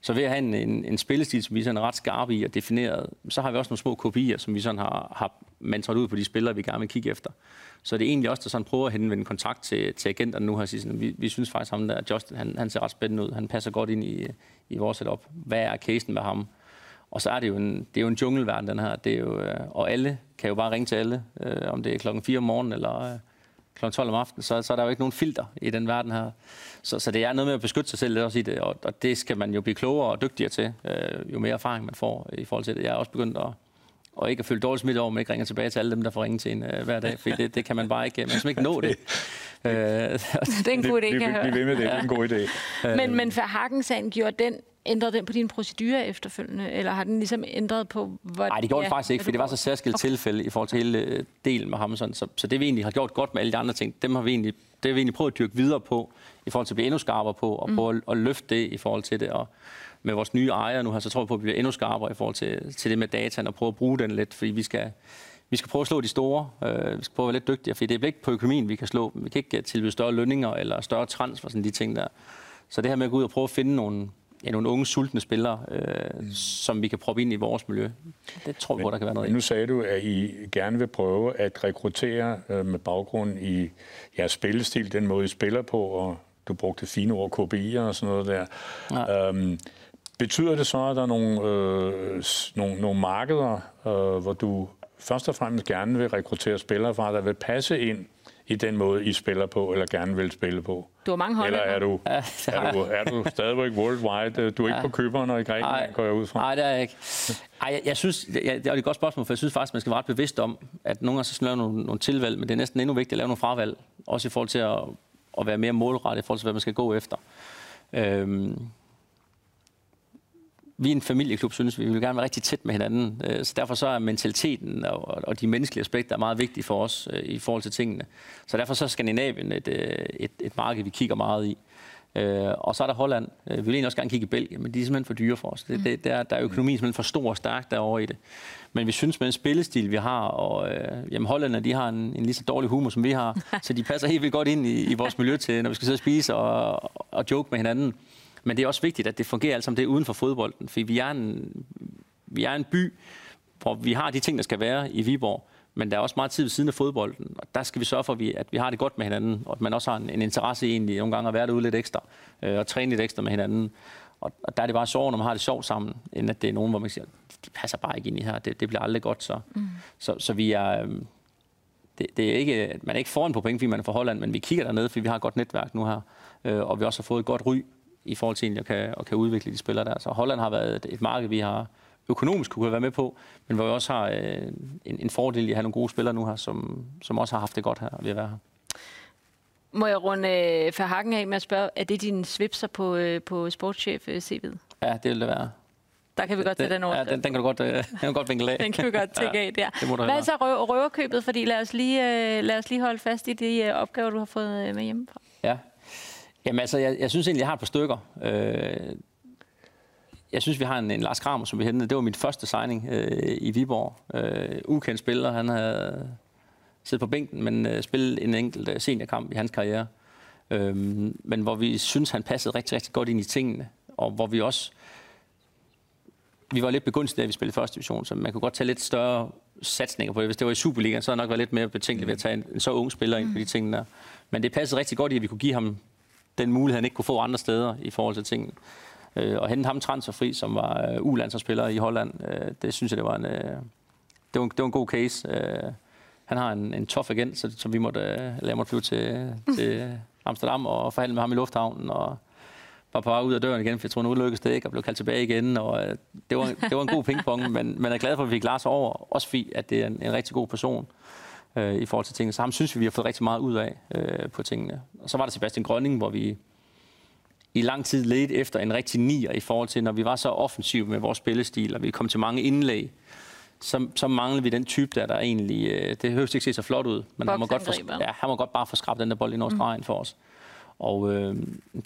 Så ved at have en, en, en spillestil, som vi sådan er ret skarpe i og defineret, så har vi også nogle små kopier, som vi sådan har, har mantret ud på de spillere, vi gerne vil kigge efter. Så det er egentlig også, der sådan prøver at henvende kontakt til, til agenterne nu her. sidst. vi, vi synes faktisk, ham der, Justin, han, han ser ret spændende ud. Han passer godt ind i, i vores setup. Hvad er casen med ham? Og så er det jo en, det er jo en jungelverden, den her. Det er jo, øh, og alle kan jo bare ringe til alle, øh, om det er klokken 4 om morgenen eller øh, klokken 12 om aftenen, så, så er der jo ikke nogen filter i den verden her. Så, så det er noget med at beskytte sig selv også i det, og, og det skal man jo blive klogere og dygtigere til, øh, jo mere erfaring man får i forhold til det. Jeg er også begyndt at, og ikke at føle dårligt smidt over, at man ikke ringer tilbage til alle dem, der får ringe til en øh, hver dag, for det, det kan man bare ikke, man kan ikke nå det. øh, det er en god idé, kan jeg høre. Vi ved med det, det er en god idé. Men, men for Hagen-sagen gjorde den ændret den på din procedure efterfølgende, eller har den ligesom ændret på, hvor... Nej, det gjorde ja, den faktisk ikke, for det var så særskilt okay. tilfælde i forhold til hele øh, delen med ham. Sådan. Så, så det vi egentlig har gjort godt med alle de andre ting, dem har vi egentlig, det har vi egentlig prøvet at dyrke videre på, i forhold til at blive endnu skarpere på, og mm. prøve at, at løfte det i forhold til det. Og med vores nye ejere nu her, så tror jeg på, at vi bliver endnu skarpere i forhold til, til det med dataen, og prøve at bruge den lidt, fordi vi skal, vi skal prøve at slå de store. Øh, vi skal prøve at være lidt dygtigere, for det er ikke på økonomien, vi kan slå Vi kan ikke tilbyde større lønninger eller større transfer, sådan de ting der. Så det her med at gå ud og prøve at finde nogle, ja, nogle unge, sultne spillere, øh, mm. som vi kan proppe ind i vores miljø. Det tror jeg, der kan være noget Nu sagde du, at I gerne vil prøve at rekruttere øh, med baggrund i jeres spillestil, den måde, I spiller på, og du brugte fine ord, KPI'er og sådan noget der. Ja. Øhm, betyder det så, at der er nogle, øh, nogle, nogle markeder, øh, hvor du først og fremmest gerne vil rekruttere spillere fra, der vil passe ind i den måde, I spiller på, eller gerne vil spille på? Du har mange Eller er du, ja, er du, er du stadigvæk worldwide? Du er ikke på køberen og i Grækenland, går jeg ud fra? Nej, det er jeg ikke. Ej, jeg, jeg synes, jeg, det er et godt spørgsmål, for jeg synes faktisk, man skal være ret bevidst om, at nogle gange så skal lave nogle, nogle tilvalg, men det er næsten endnu vigtigt at lave nogle fravalg, også i forhold til at, at være mere målrettet i forhold til, hvad man skal gå efter. Øhm, vi er en familieklub, synes vi. Vi vil gerne være rigtig tæt med hinanden. Øh, så derfor så er mentaliteten og, og de menneskelige aspekter meget vigtige for os øh, i forhold til tingene. Så derfor så er Skandinavien et, øh, et, et marked, vi kigger meget i. og så er der Holland. vi vil egentlig også gerne kigge i Belgien, men de er simpelthen for dyre for os. Det, det, der, der er økonomien simpelthen for stor og stærk derovre i det. Men vi synes med den spillestil, vi har, og øh, jamen, Hollanderne, de har en, en lige så dårlig humor, som vi har, så de passer helt vildt godt ind i, i vores miljø til, når vi skal sidde og spise og, og joke med hinanden. Men det er også vigtigt, at det fungerer alt som det uden for fodbolden. For vi er en, vi er en by, hvor vi har de ting, der skal være i Viborg. Men der er også meget tid ved siden af fodbolden, og der skal vi sørge for, at vi, at vi har det godt med hinanden, og at man også har en, en interesse i egentlig nogle gange at være derude lidt ekstra, øh, og træne lidt ekstra med hinanden. Og, og der er det bare sjovt, når man har det sjovt sammen, end at det er nogen, hvor man siger, de passer bare ikke ind i her, det, det bliver aldrig godt. Så, mm. så, så vi er, øh, det, det er ikke, man er ikke foran på point, fordi man er fra Holland, men vi kigger dernede, fordi vi har et godt netværk nu her, øh, og vi også har fået et godt ry i forhold til at kan, at kan udvikle de spillere der. Så Holland har været et, et marked, vi har økonomisk kunne være med på, men hvor vi også har øh, en, en fordel i at have nogle gode spillere nu her, som, som også har haft det godt her ved at være her. Må jeg runde øh, Verhagen af med at spørge, er det din svipser på, øh, på sportschef øh, CV'et? Ja, det vil det være. Der kan vi godt tage den over. Ja, den, den kan du godt, øh, den kan godt vinkle af. den kan vi godt tække ja, af der. Det Hvad er så røv, røverkøbet? Fordi lad os, lige, øh, lad os lige holde fast i de øh, opgaver, du har fået øh, med hjemmefra. Ja, Jamen altså, jeg, jeg synes egentlig, jeg har et par stykker. Øh, jeg synes, vi har en, en Lars Kramer, som vi hentede. Det var min første signing øh, i Viborg. Øh, ukendt spiller. Han havde siddet på bænken, men øh, spillet en enkelt øh, seniorkamp i hans karriere. Øh, men hvor vi synes, han passede rigtig, rigtig godt ind i tingene. Og hvor vi også... Vi var lidt begunstiget, da vi spillede første division, så man kunne godt tage lidt større satsninger på det. Hvis det var i Superligaen, så havde jeg nok været lidt mere betænkelig ved at tage en, en så ung spiller ind på de ting der. Men det passede rigtig godt i, at vi kunne give ham den mulighed, han ikke kunne få andre steder i forhold til tingene. Øh, og hente ham transferfri, som var øh, ulandsspiller i Holland, øh, det synes jeg, det var en, øh, det var en, det var en god case. Øh, han har en, en tof agent, så, så vi måtte, øh, jeg måtte flyve til, til Amsterdam og forhandle med ham i lufthavnen, og var på vej ud af døren igen, for jeg tror, nu lykkedes det ikke, og blev kaldt tilbage igen. Og, øh, det, var, det var en god pingpong, men man er glad for, at vi fik Lars over, også fordi, at det er en, en rigtig god person øh, i forhold til tingene. Så ham synes vi, vi har fået rigtig meget ud af øh, på tingene. Og så var der Sebastian Grønning, hvor vi i lang tid ledte efter en rigtig nier i forhold til, når vi var så offensive med vores spillestil, og vi kom til mange indlæg, så, så manglede vi den type, der, der egentlig, øh, det høres ikke se så flot ud, men han må, godt få, ja, han må godt bare få skrabt den der bold ind over stregen mm. for os. Og øh,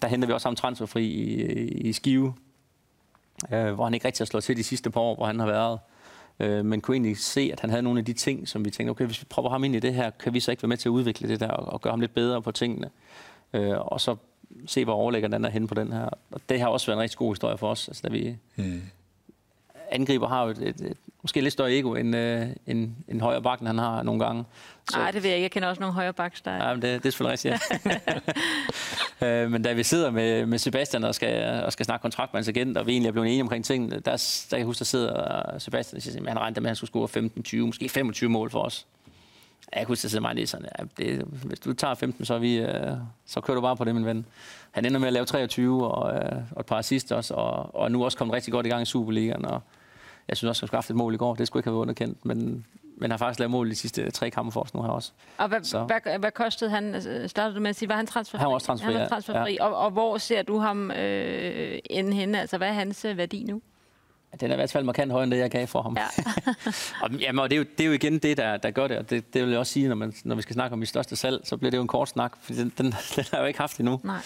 der henter vi også ham transferfri i, i Skive, øh, hvor han ikke rigtig har slået til de sidste par år, hvor han har været. Øh, øh, men kunne egentlig se, at han havde nogle af de ting, som vi tænkte, okay, hvis vi prøver ham ind i det her, kan vi så ikke være med til at udvikle det der og, og gøre ham lidt bedre på tingene. Øh, og så se, hvor overlægger den er henne på den her. Og det har også været en rigtig god historie for os. Altså, da vi mm angriber har jo et, et, et, måske lidt større ego end, øh, end, end højre bakken, han har nogle gange. Nej, det ved jeg ikke. Jeg kender også nogle højre baks, der Ja, men det, det er selvfølgelig rigtigt, ja. øh, men da vi sidder med, med Sebastian og skal, og skal snakke kontrakt med hans agent, og vi egentlig er blevet enige omkring tingene, der, der kan jeg huske, der sidder Sebastian og siger, at han regnede med, at han skulle score 15, 20, måske 25 mål for os. Jeg at sidder mig lidt sådan, ja, det, hvis du tager 15, så, er vi, øh, så kører du bare på det, min ven. Han ender med at lave 23 og, øh, og et par assist også, og, og nu også kommet rigtig godt i gang i Superligaen. Og jeg synes også, at han skulle have haft et mål i går. Det skulle ikke have været underkendt, men, men har faktisk lavet mål de sidste tre kampe for os nu her også. Og hvad, så. hvad, hvad kostede han? Altså, startede du med at sige, var han transferfri? Han var også transferfri, han var transferfri. Ja. Og, og, hvor ser du ham øh, ende henne? Altså, hvad er hans øh, værdi nu? Den er i hvert fald markant højere end det, jeg gav for ham. Ja. og, jamen, og det, er jo, det er jo igen det, der, der gør det, og det, det vil jeg også sige, når, man, når vi skal snakke om mit største salg, så bliver det jo en kort snak, for den, den, den har jeg jo ikke haft endnu. Nej.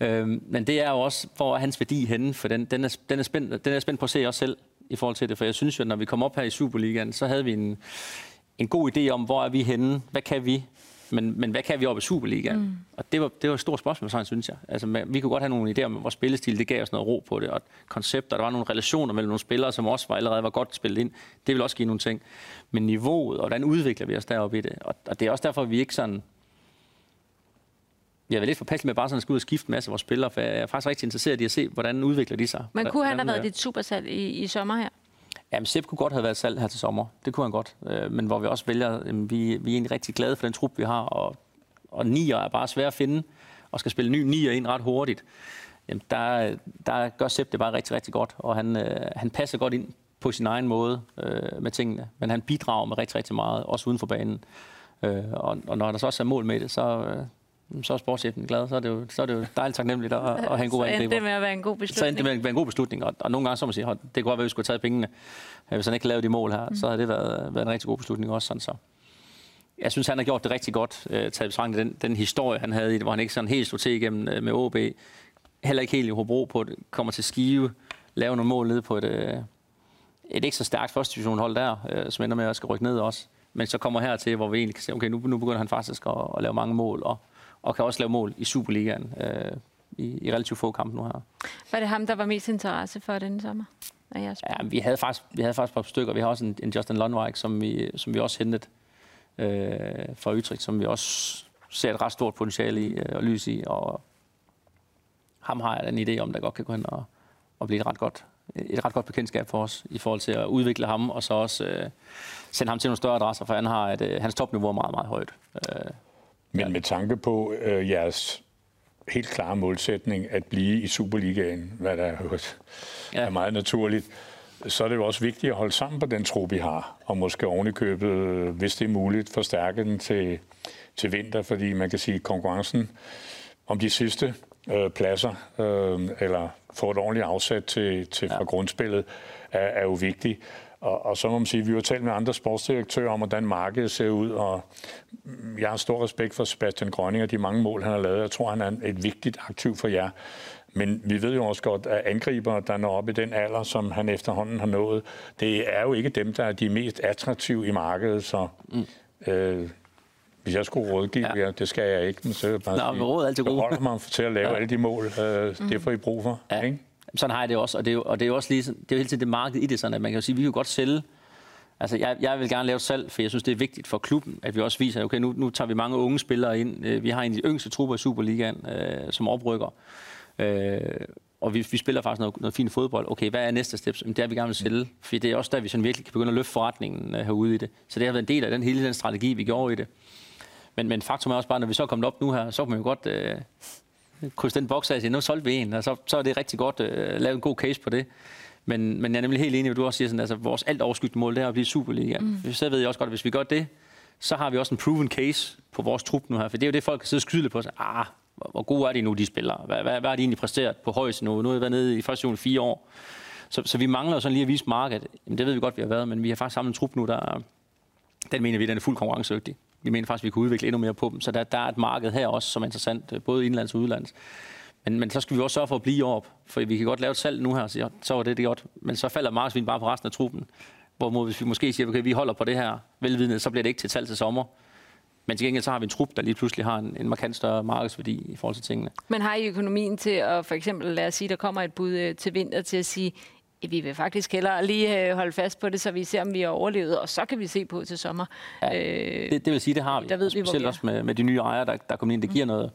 Øhm, men det er jo også, hvor er hans værdi henne, for den, den, er, den, er spændt, den er spændt på at se os selv i forhold til det, for jeg synes jo, at når vi kom op her i Superligaen, så havde vi en, en god idé om, hvor er vi henne, hvad kan vi, men, men hvad kan vi op i Superligaen? Mm. Og det var, det var et stort spørgsmål, sådan, synes jeg. Altså, vi kunne godt have nogle idéer om vores spillestil, det gav os noget ro på det, og koncepter, der var nogle relationer mellem nogle spillere, som også var allerede var godt spillet ind. Det vil også give nogle ting. Men niveauet, og hvordan udvikler vi os deroppe i det? Og, og det er også derfor, at vi ikke sådan... Jeg er lidt forpasset med bare sådan at skulle ud og skifte en masse af vores spillere, for jeg er faktisk rigtig interesseret i at se, hvordan udvikler de sig. Men kunne han have været dit supersalg i, i sommer her? Jamen, Sepp kunne godt have været salg her til sommer. Det kunne han godt. Øh, men hvor vi også vælger, vi, vi er egentlig rigtig glade for den trup, vi har. Og, og nier er bare svært at finde, og skal spille ny nier ind ret hurtigt. Jamen, der, der gør Sepp det bare rigtig, rigtig godt. Og han, øh, han passer godt ind på sin egen måde øh, med tingene. Men han bidrager med rigtig, rigtig meget, også uden for banen. Øh, og, og når der så også er mål med det, så, øh, så er sportschefen glad, så er det jo, så er det jo dejligt taknemmeligt at, at have en god angriber. Så det med at være en god beslutning. Så endte det med at være en god beslutning, og, og nogle gange så må man sige, det kunne godt være, at vi skulle have taget pengene. Hvis han ikke lavede de mål her, mm. så havde det været, været en rigtig god beslutning også. Sådan så. Jeg synes, han har gjort det rigtig godt, øh, taget den, den historie, han havde i det, hvor han ikke sådan helt stod til igennem øh, med OB. Heller ikke helt i Hobro på det. Kommer til Skive, laver nogle mål nede på et, øh, et ikke så stærkt første divisionshold der, øh, som ender med at skal rykke ned også. Men så kommer her til, hvor vi egentlig kan se, okay, nu, nu begynder han faktisk at, at lave mange mål, og og kan også lave mål i Superligaen øh, i, i relativt få kampe nu her. Var det ham, der var mest interesse for denne sommer? Ja, vi havde faktisk, vi havde faktisk et par stykker. Vi har også en, en Justin Lundvik, som vi, som vi også hentet øh, fra Utrecht, som vi også ser et ret stort potentiale i øh, og lys i. Og ham har jeg en idé om, der godt kan gå hen og, og blive et ret godt et ret godt bekendtskab for os i forhold til at udvikle ham, og så også øh, sende ham til nogle større adresser, for han har et, øh, hans topniveau er meget, meget højt. Øh, men med tanke på øh, jeres helt klare målsætning at blive i Superligaen, hvad der ja. er meget naturligt, så er det jo også vigtigt at holde sammen på den tro, vi har, og måske ovenikøbet, hvis det er muligt, forstærke den til, til vinter, fordi man kan sige, at konkurrencen om de sidste øh, pladser, øh, eller få et ordentligt afsat til, til fra ja. grundspillet, er, er jo vigtigt. Og, og så må man sige, at vi har talt med andre sportsdirektører om, hvordan markedet ser ud, og jeg har stor respekt for Sebastian Grønning og de mange mål, han har lavet. Jeg tror, han er et vigtigt aktiv for jer. Men vi ved jo også godt, at angriber, der når op i den alder, som han efterhånden har nået, det er jo ikke dem, der er de mest attraktive i markedet. Så mm. øh, hvis jeg skulle rådgive ja. jer, det skal jeg ikke, men så jeg bare Nå, sige, råd er altid god. holder mig til at lave ja. alle de mål. Øh, mm. Det får I brug for. Ja. Ikke? Sådan har jeg det også, og det er jo, og det er jo også lige, det er jo hele tiden det marked i det, sådan at man kan jo sige, at vi kan godt sælge Altså, jeg, jeg vil gerne lave salg, for jeg synes, det er vigtigt for klubben, at vi også viser, at okay, nu, nu tager vi mange unge spillere ind. Øh, vi har en af de yngste trupper i Superligaen, øh, som oprykker. Øh, og vi, vi spiller faktisk noget, noget fint fodbold. Okay, hvad er næste step? Det er, vi gerne vil sælge. For det er også der, vi sådan virkelig kan begynde at løfte forretningen øh, herude i det. Så det har været en del af den hele den strategi, vi gjorde i det. Men, men faktum er også bare, når vi så er kommet op nu her, så kan man jo godt øh, krydse den boks af og sige, nu solgte vi en, og så, så er det rigtig godt øh, lave en god case på det. Men, men jeg er nemlig helt enig, hvad du også siger, sådan, altså vores alt overskyggende mål, det er at blive Superliga. Mm. Så ved jeg også godt, at hvis vi gør det, så har vi også en proven case på vores trup nu her. For det er jo det, folk kan sidde og skyde på sig. Ah, hvor gode er de nu, de spiller? Hvad, hvad, hvad er de egentlig præsteret på højst nu? Nu har vi været nede i første division fire år. Så, så vi mangler sådan lige at vise markedet. Jamen, det ved vi godt, vi har været, men vi har faktisk samlet en trup nu, der den mener vi, den er fuldt konkurrencedygtig vi mener faktisk, at vi kan udvikle endnu mere på dem. Så der, der er et marked her også, som er interessant, øh, både indlands og udlands. Men, men så skal vi også sørge for at blive op, for vi kan godt lave et salg nu her, så, så var det det godt. Men så falder markedsvin bare på resten af truppen. Hvorimod hvis vi måske siger, okay, vi holder på det her velvidende, så bliver det ikke til salg til sommer. Men til gengæld så har vi en trup, der lige pludselig har en, en markant større markedsværdi i forhold til tingene. Men har I økonomien til at for eksempel, lad os sige, der kommer et bud øh, til vinter til at sige, vi vil faktisk hellere lige øh, holde fast på det, så vi ser, om vi har overlevet, og så kan vi se på til sommer. Ja, øh, det, det vil sige, det har vi. Der ved vi, vi også med, med de nye ejere, der, der kommer ind. Det giver, mm. noget,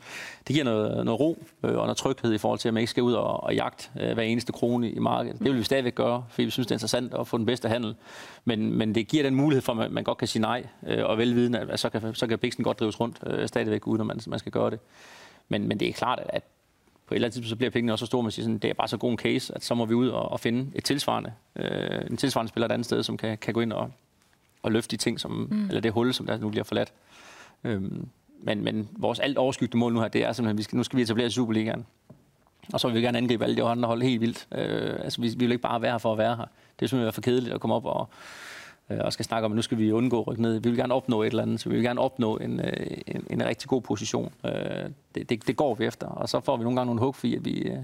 det giver noget, noget ro øh, og noget tryghed i forhold til, at man ikke skal ud og, og jagte øh, hver eneste krone i markedet. Det vil vi stadigvæk gøre, fordi vi synes, det er interessant at få den bedste handel. Men, men det giver den mulighed for, at man, man godt kan sige nej, øh, og velvidende, at så kan, så kan Bixen godt drives rundt øh, stadigvæk, uden at man, man skal gøre det. Men, men det er klart, at på et eller andet tidspunkt, så bliver pengene også så store, at man siger, sådan, det er bare så god en case, at så må vi ud og, og finde et tilsvarende, øh, en tilsvarende spiller et andet sted, som kan, kan gå ind og, og løfte de ting, som, mm. eller det hul, som der nu bliver forladt. Øhm, men, men vores alt overskyggende mål nu her, det er simpelthen, at vi skal, nu skal vi etablere Superligaen. Og så vil vi gerne angribe alle de andre hold helt vildt. Øh, altså, vi, vi vil ikke bare være her for at være her. Det er simpelthen for kedeligt at komme op og, og skal snakke om, at nu skal vi undgå at rykke ned. Vi vil gerne opnå et eller andet, så vi vil gerne opnå en, øh, en, en rigtig god position. Øh, det, det, det går vi efter, og så får vi nogle gange nogle hug, fordi at vi, øh,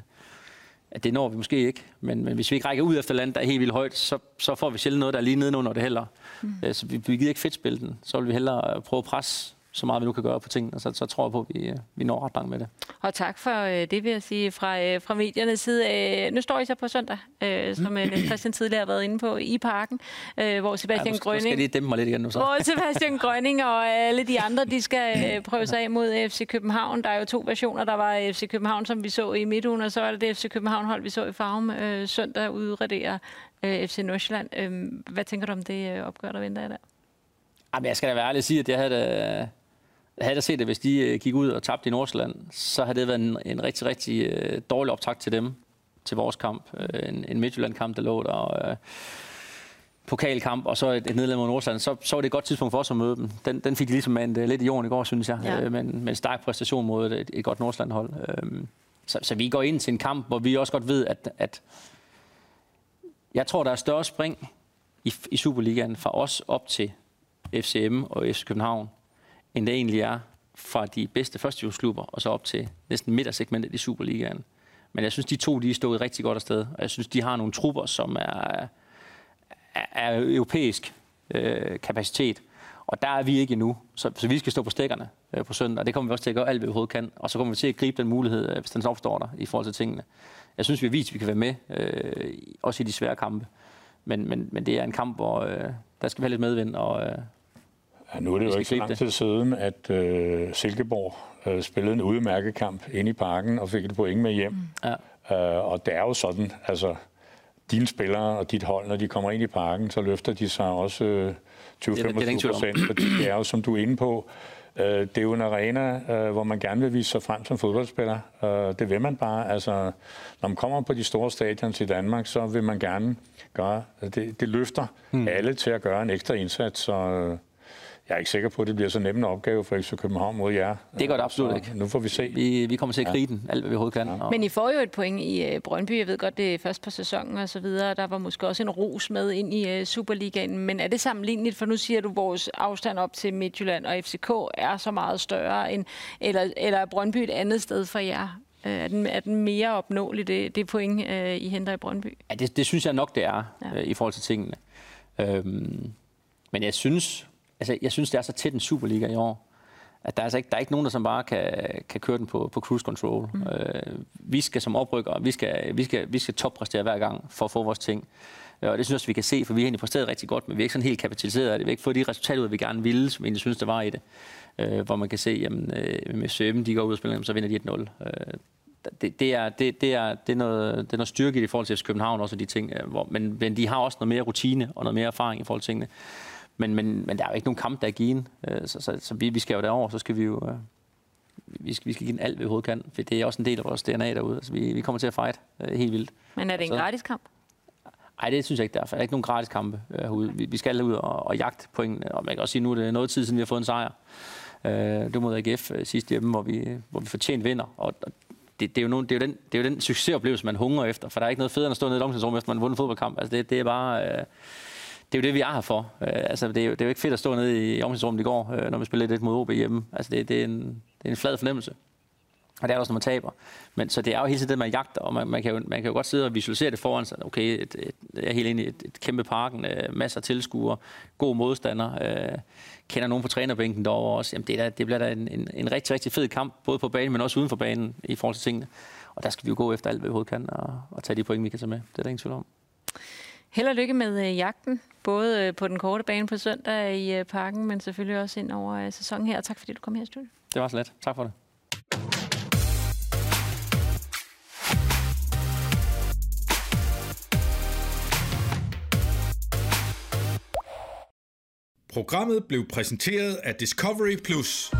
at det når vi måske ikke. Men, men hvis vi ikke rækker ud efter land, der er helt vildt højt, så, så får vi sjældent noget, der er lige nedenunder det heller. Mm. Så vi, vi gider ikke fedt spille den. Så vil vi hellere prøve at presse så meget vi nu kan gøre på tingene, så, så tror jeg på, at vi, vi når ret langt med det. Og tak for øh, det, vil jeg sige, fra, øh, fra mediernes side. Øh, nu står I så på søndag, øh, som øh, Christian tidligere har været inde på, i parken, øh, hvor Sebastian ja, Grønning... skal lige dæmme mig lidt igen nu så. Hvor Sebastian Grønning og alle de andre, de skal øh, prøve sig af mod FC København. Der er jo to versioner. Der var FC København, som vi så i midtugen, og så er det det FC København-hold, vi så i Farum øh, søndag udradere øh, FC Nordsjælland. Øh, hvad tænker du om det øh, opgør, der venter der? Jamen, jeg skal da være ærlig at sige, at jeg havde havde jeg set det, hvis de øh, gik ud og tabte i Nordsjælland, så havde det været en, en rigtig, rigtig øh, dårlig optakt til dem, til vores kamp. Øh, en, en Midtjylland-kamp, der lå der, og øh, pokalkamp, og så et, et nederlag mod Nordsjælland, så, så var det et godt tidspunkt for os at møde dem. Den, den fik de ligesom mandt uh, lidt i jorden i går, synes jeg, ja. uh, men med en stærk præstation mod et, et godt Nordsjælland-hold. Uh, så, så vi går ind til en kamp, hvor vi også godt ved, at, at jeg tror, der er større spring i, i Superligaen fra os op til FCM og FC København, end det egentlig er fra de bedste førstehjulsklubber og så op til næsten midtersegmentet i Superligaen. Men jeg synes, de to de er stået rigtig godt afsted, og jeg synes, de har nogle trupper, som er, er, er europæisk øh, kapacitet. Og der er vi ikke endnu, så, så vi skal stå på stikkerne øh, på søndag, og det kommer vi også til at gøre alt, hvad vi overhovedet kan. Og så kommer vi til at gribe den mulighed, øh, hvis den opstår der i forhold til tingene. Jeg synes, vi har vist, at vi kan være med, øh, også i de svære kampe. Men, men, men det er en kamp, hvor øh, der skal vi have lidt medvind, og, øh, Ja, nu er det jo ikke så lang tid siden, at øh, Silkeborg øh, spillede en udmærket kamp inde i parken og fik et point med hjem. Mm. Ja. Øh, og det er jo sådan, altså dine spillere og dit hold, når de kommer ind i parken, så løfter de sig også øh, 20-25 procent, fordi det er jo, som du er inde på, øh, det er jo en arena, øh, hvor man gerne vil vise sig frem som fodboldspiller. Øh, det vil man bare. Altså, når man kommer på de store stadion til Danmark, så vil man gerne gøre, det, det løfter mm. alle til at gøre en ekstra indsats, så øh, jeg er ikke sikker på, at det bliver så nem en opgave for FC København mod jer. Det gør det absolut ikke. Nu får vi se. Vi, vi kommer til at gride den, alt hvad vi overhovedet kan. Ja. Men I får jo et point i uh, Brøndby. Jeg ved godt, det er først på sæsonen og så videre. Der var måske også en ros med ind i uh, Superligaen. Men er det sammenligneligt? For nu siger du, at vores afstand op til Midtjylland og FCK er så meget større. End, eller, eller er Brøndby et andet sted for jer? Uh, er, den, er den mere opnåelig, det, det point, I henter i Brøndby? Ja, det, det synes jeg nok, det er ja. i forhold til tingene. Øhm, men jeg synes, altså, jeg synes, det er så tæt en Superliga i år, at der er, altså ikke, der er ikke nogen, der som bare kan, kan køre den på, på cruise control. Mm. Øh, vi skal som oprykker, vi skal, vi skal, vi skal toppræstere hver gang for at få vores ting. Og det synes jeg, vi kan se, for vi har egentlig præsteret rigtig godt, men vi er ikke sådan helt kapitaliseret af det. Vi har ikke fået de resultater, vi gerne ville, som vi egentlig synes, der var i det. Øh, hvor man kan se, jamen, øh, med Søben, de går ud og spiller, så vinder de 1-0. Øh, det, det, er, det, det, er, det, er noget, det er noget styrke i forhold til København også, de ting. Øh, hvor, men, men de har også noget mere rutine og noget mere erfaring i forhold til tingene. Men, men, men der er jo ikke nogen kamp, der er given. Øh, så, så, så vi, vi skal jo derover, så skal vi jo... Øh, vi skal, vi skal give den alt, vi overhovedet kan. For det er også en del af vores DNA derude. Altså, vi, vi kommer til at fight øh, helt vildt. Men er det en så, gratis kamp? Nej, det synes jeg ikke, der er. Der er ikke nogen gratis kampe herude. Vi, vi skal ud og, og jagte pointene. Og man kan også sige, nu er det noget tid siden, vi har fået en sejr. Øh, det var mod AGF øh, sidste hjemme, hvor vi, hvor vi fortjent vinder. Og, og det, det, er jo nogen, det, er jo den, det er jo den succesoplevelse, man hungrer efter. For der er ikke noget federe end at stå nede i et efter man har vundet en fodboldkamp. Altså, det, det er bare... Øh, det er jo det, vi er her for. Øh, altså, det, er jo, det er jo ikke fedt at stå nede i omklædningsrummet i går, øh, når vi spiller lidt mod OB hjemme. Altså, det, det, er en, det er en flad fornemmelse. Og det er også, når man taber. Men så det er jo hele tiden det, man jagter, og man, man, kan, jo, man kan jo godt sidde og visualisere det foran sig. Okay, et, et, jeg er helt enig et, et kæmpe parken, øh, masser af tilskuere, god modstander, øh, kender nogen på trænerbænken derovre også. Jamen, det, er da, det bliver da en, en, en rigtig, rigtig fed kamp, både på banen, men også uden for banen i forhold til tingene. Og der skal vi jo gå efter alt, hvad vi overhovedet kan, og, og tage de point, vi kan tage med. Det er der ingen tvivl om. Held og lykke med øh, jagten, både øh, på den korte bane på søndag i øh, parken, men selvfølgelig også ind over øh, sæsonen her. Tak fordi du kom her i studiet. Det var så let. Tak for det. Programmet blev præsenteret af Discovery Plus.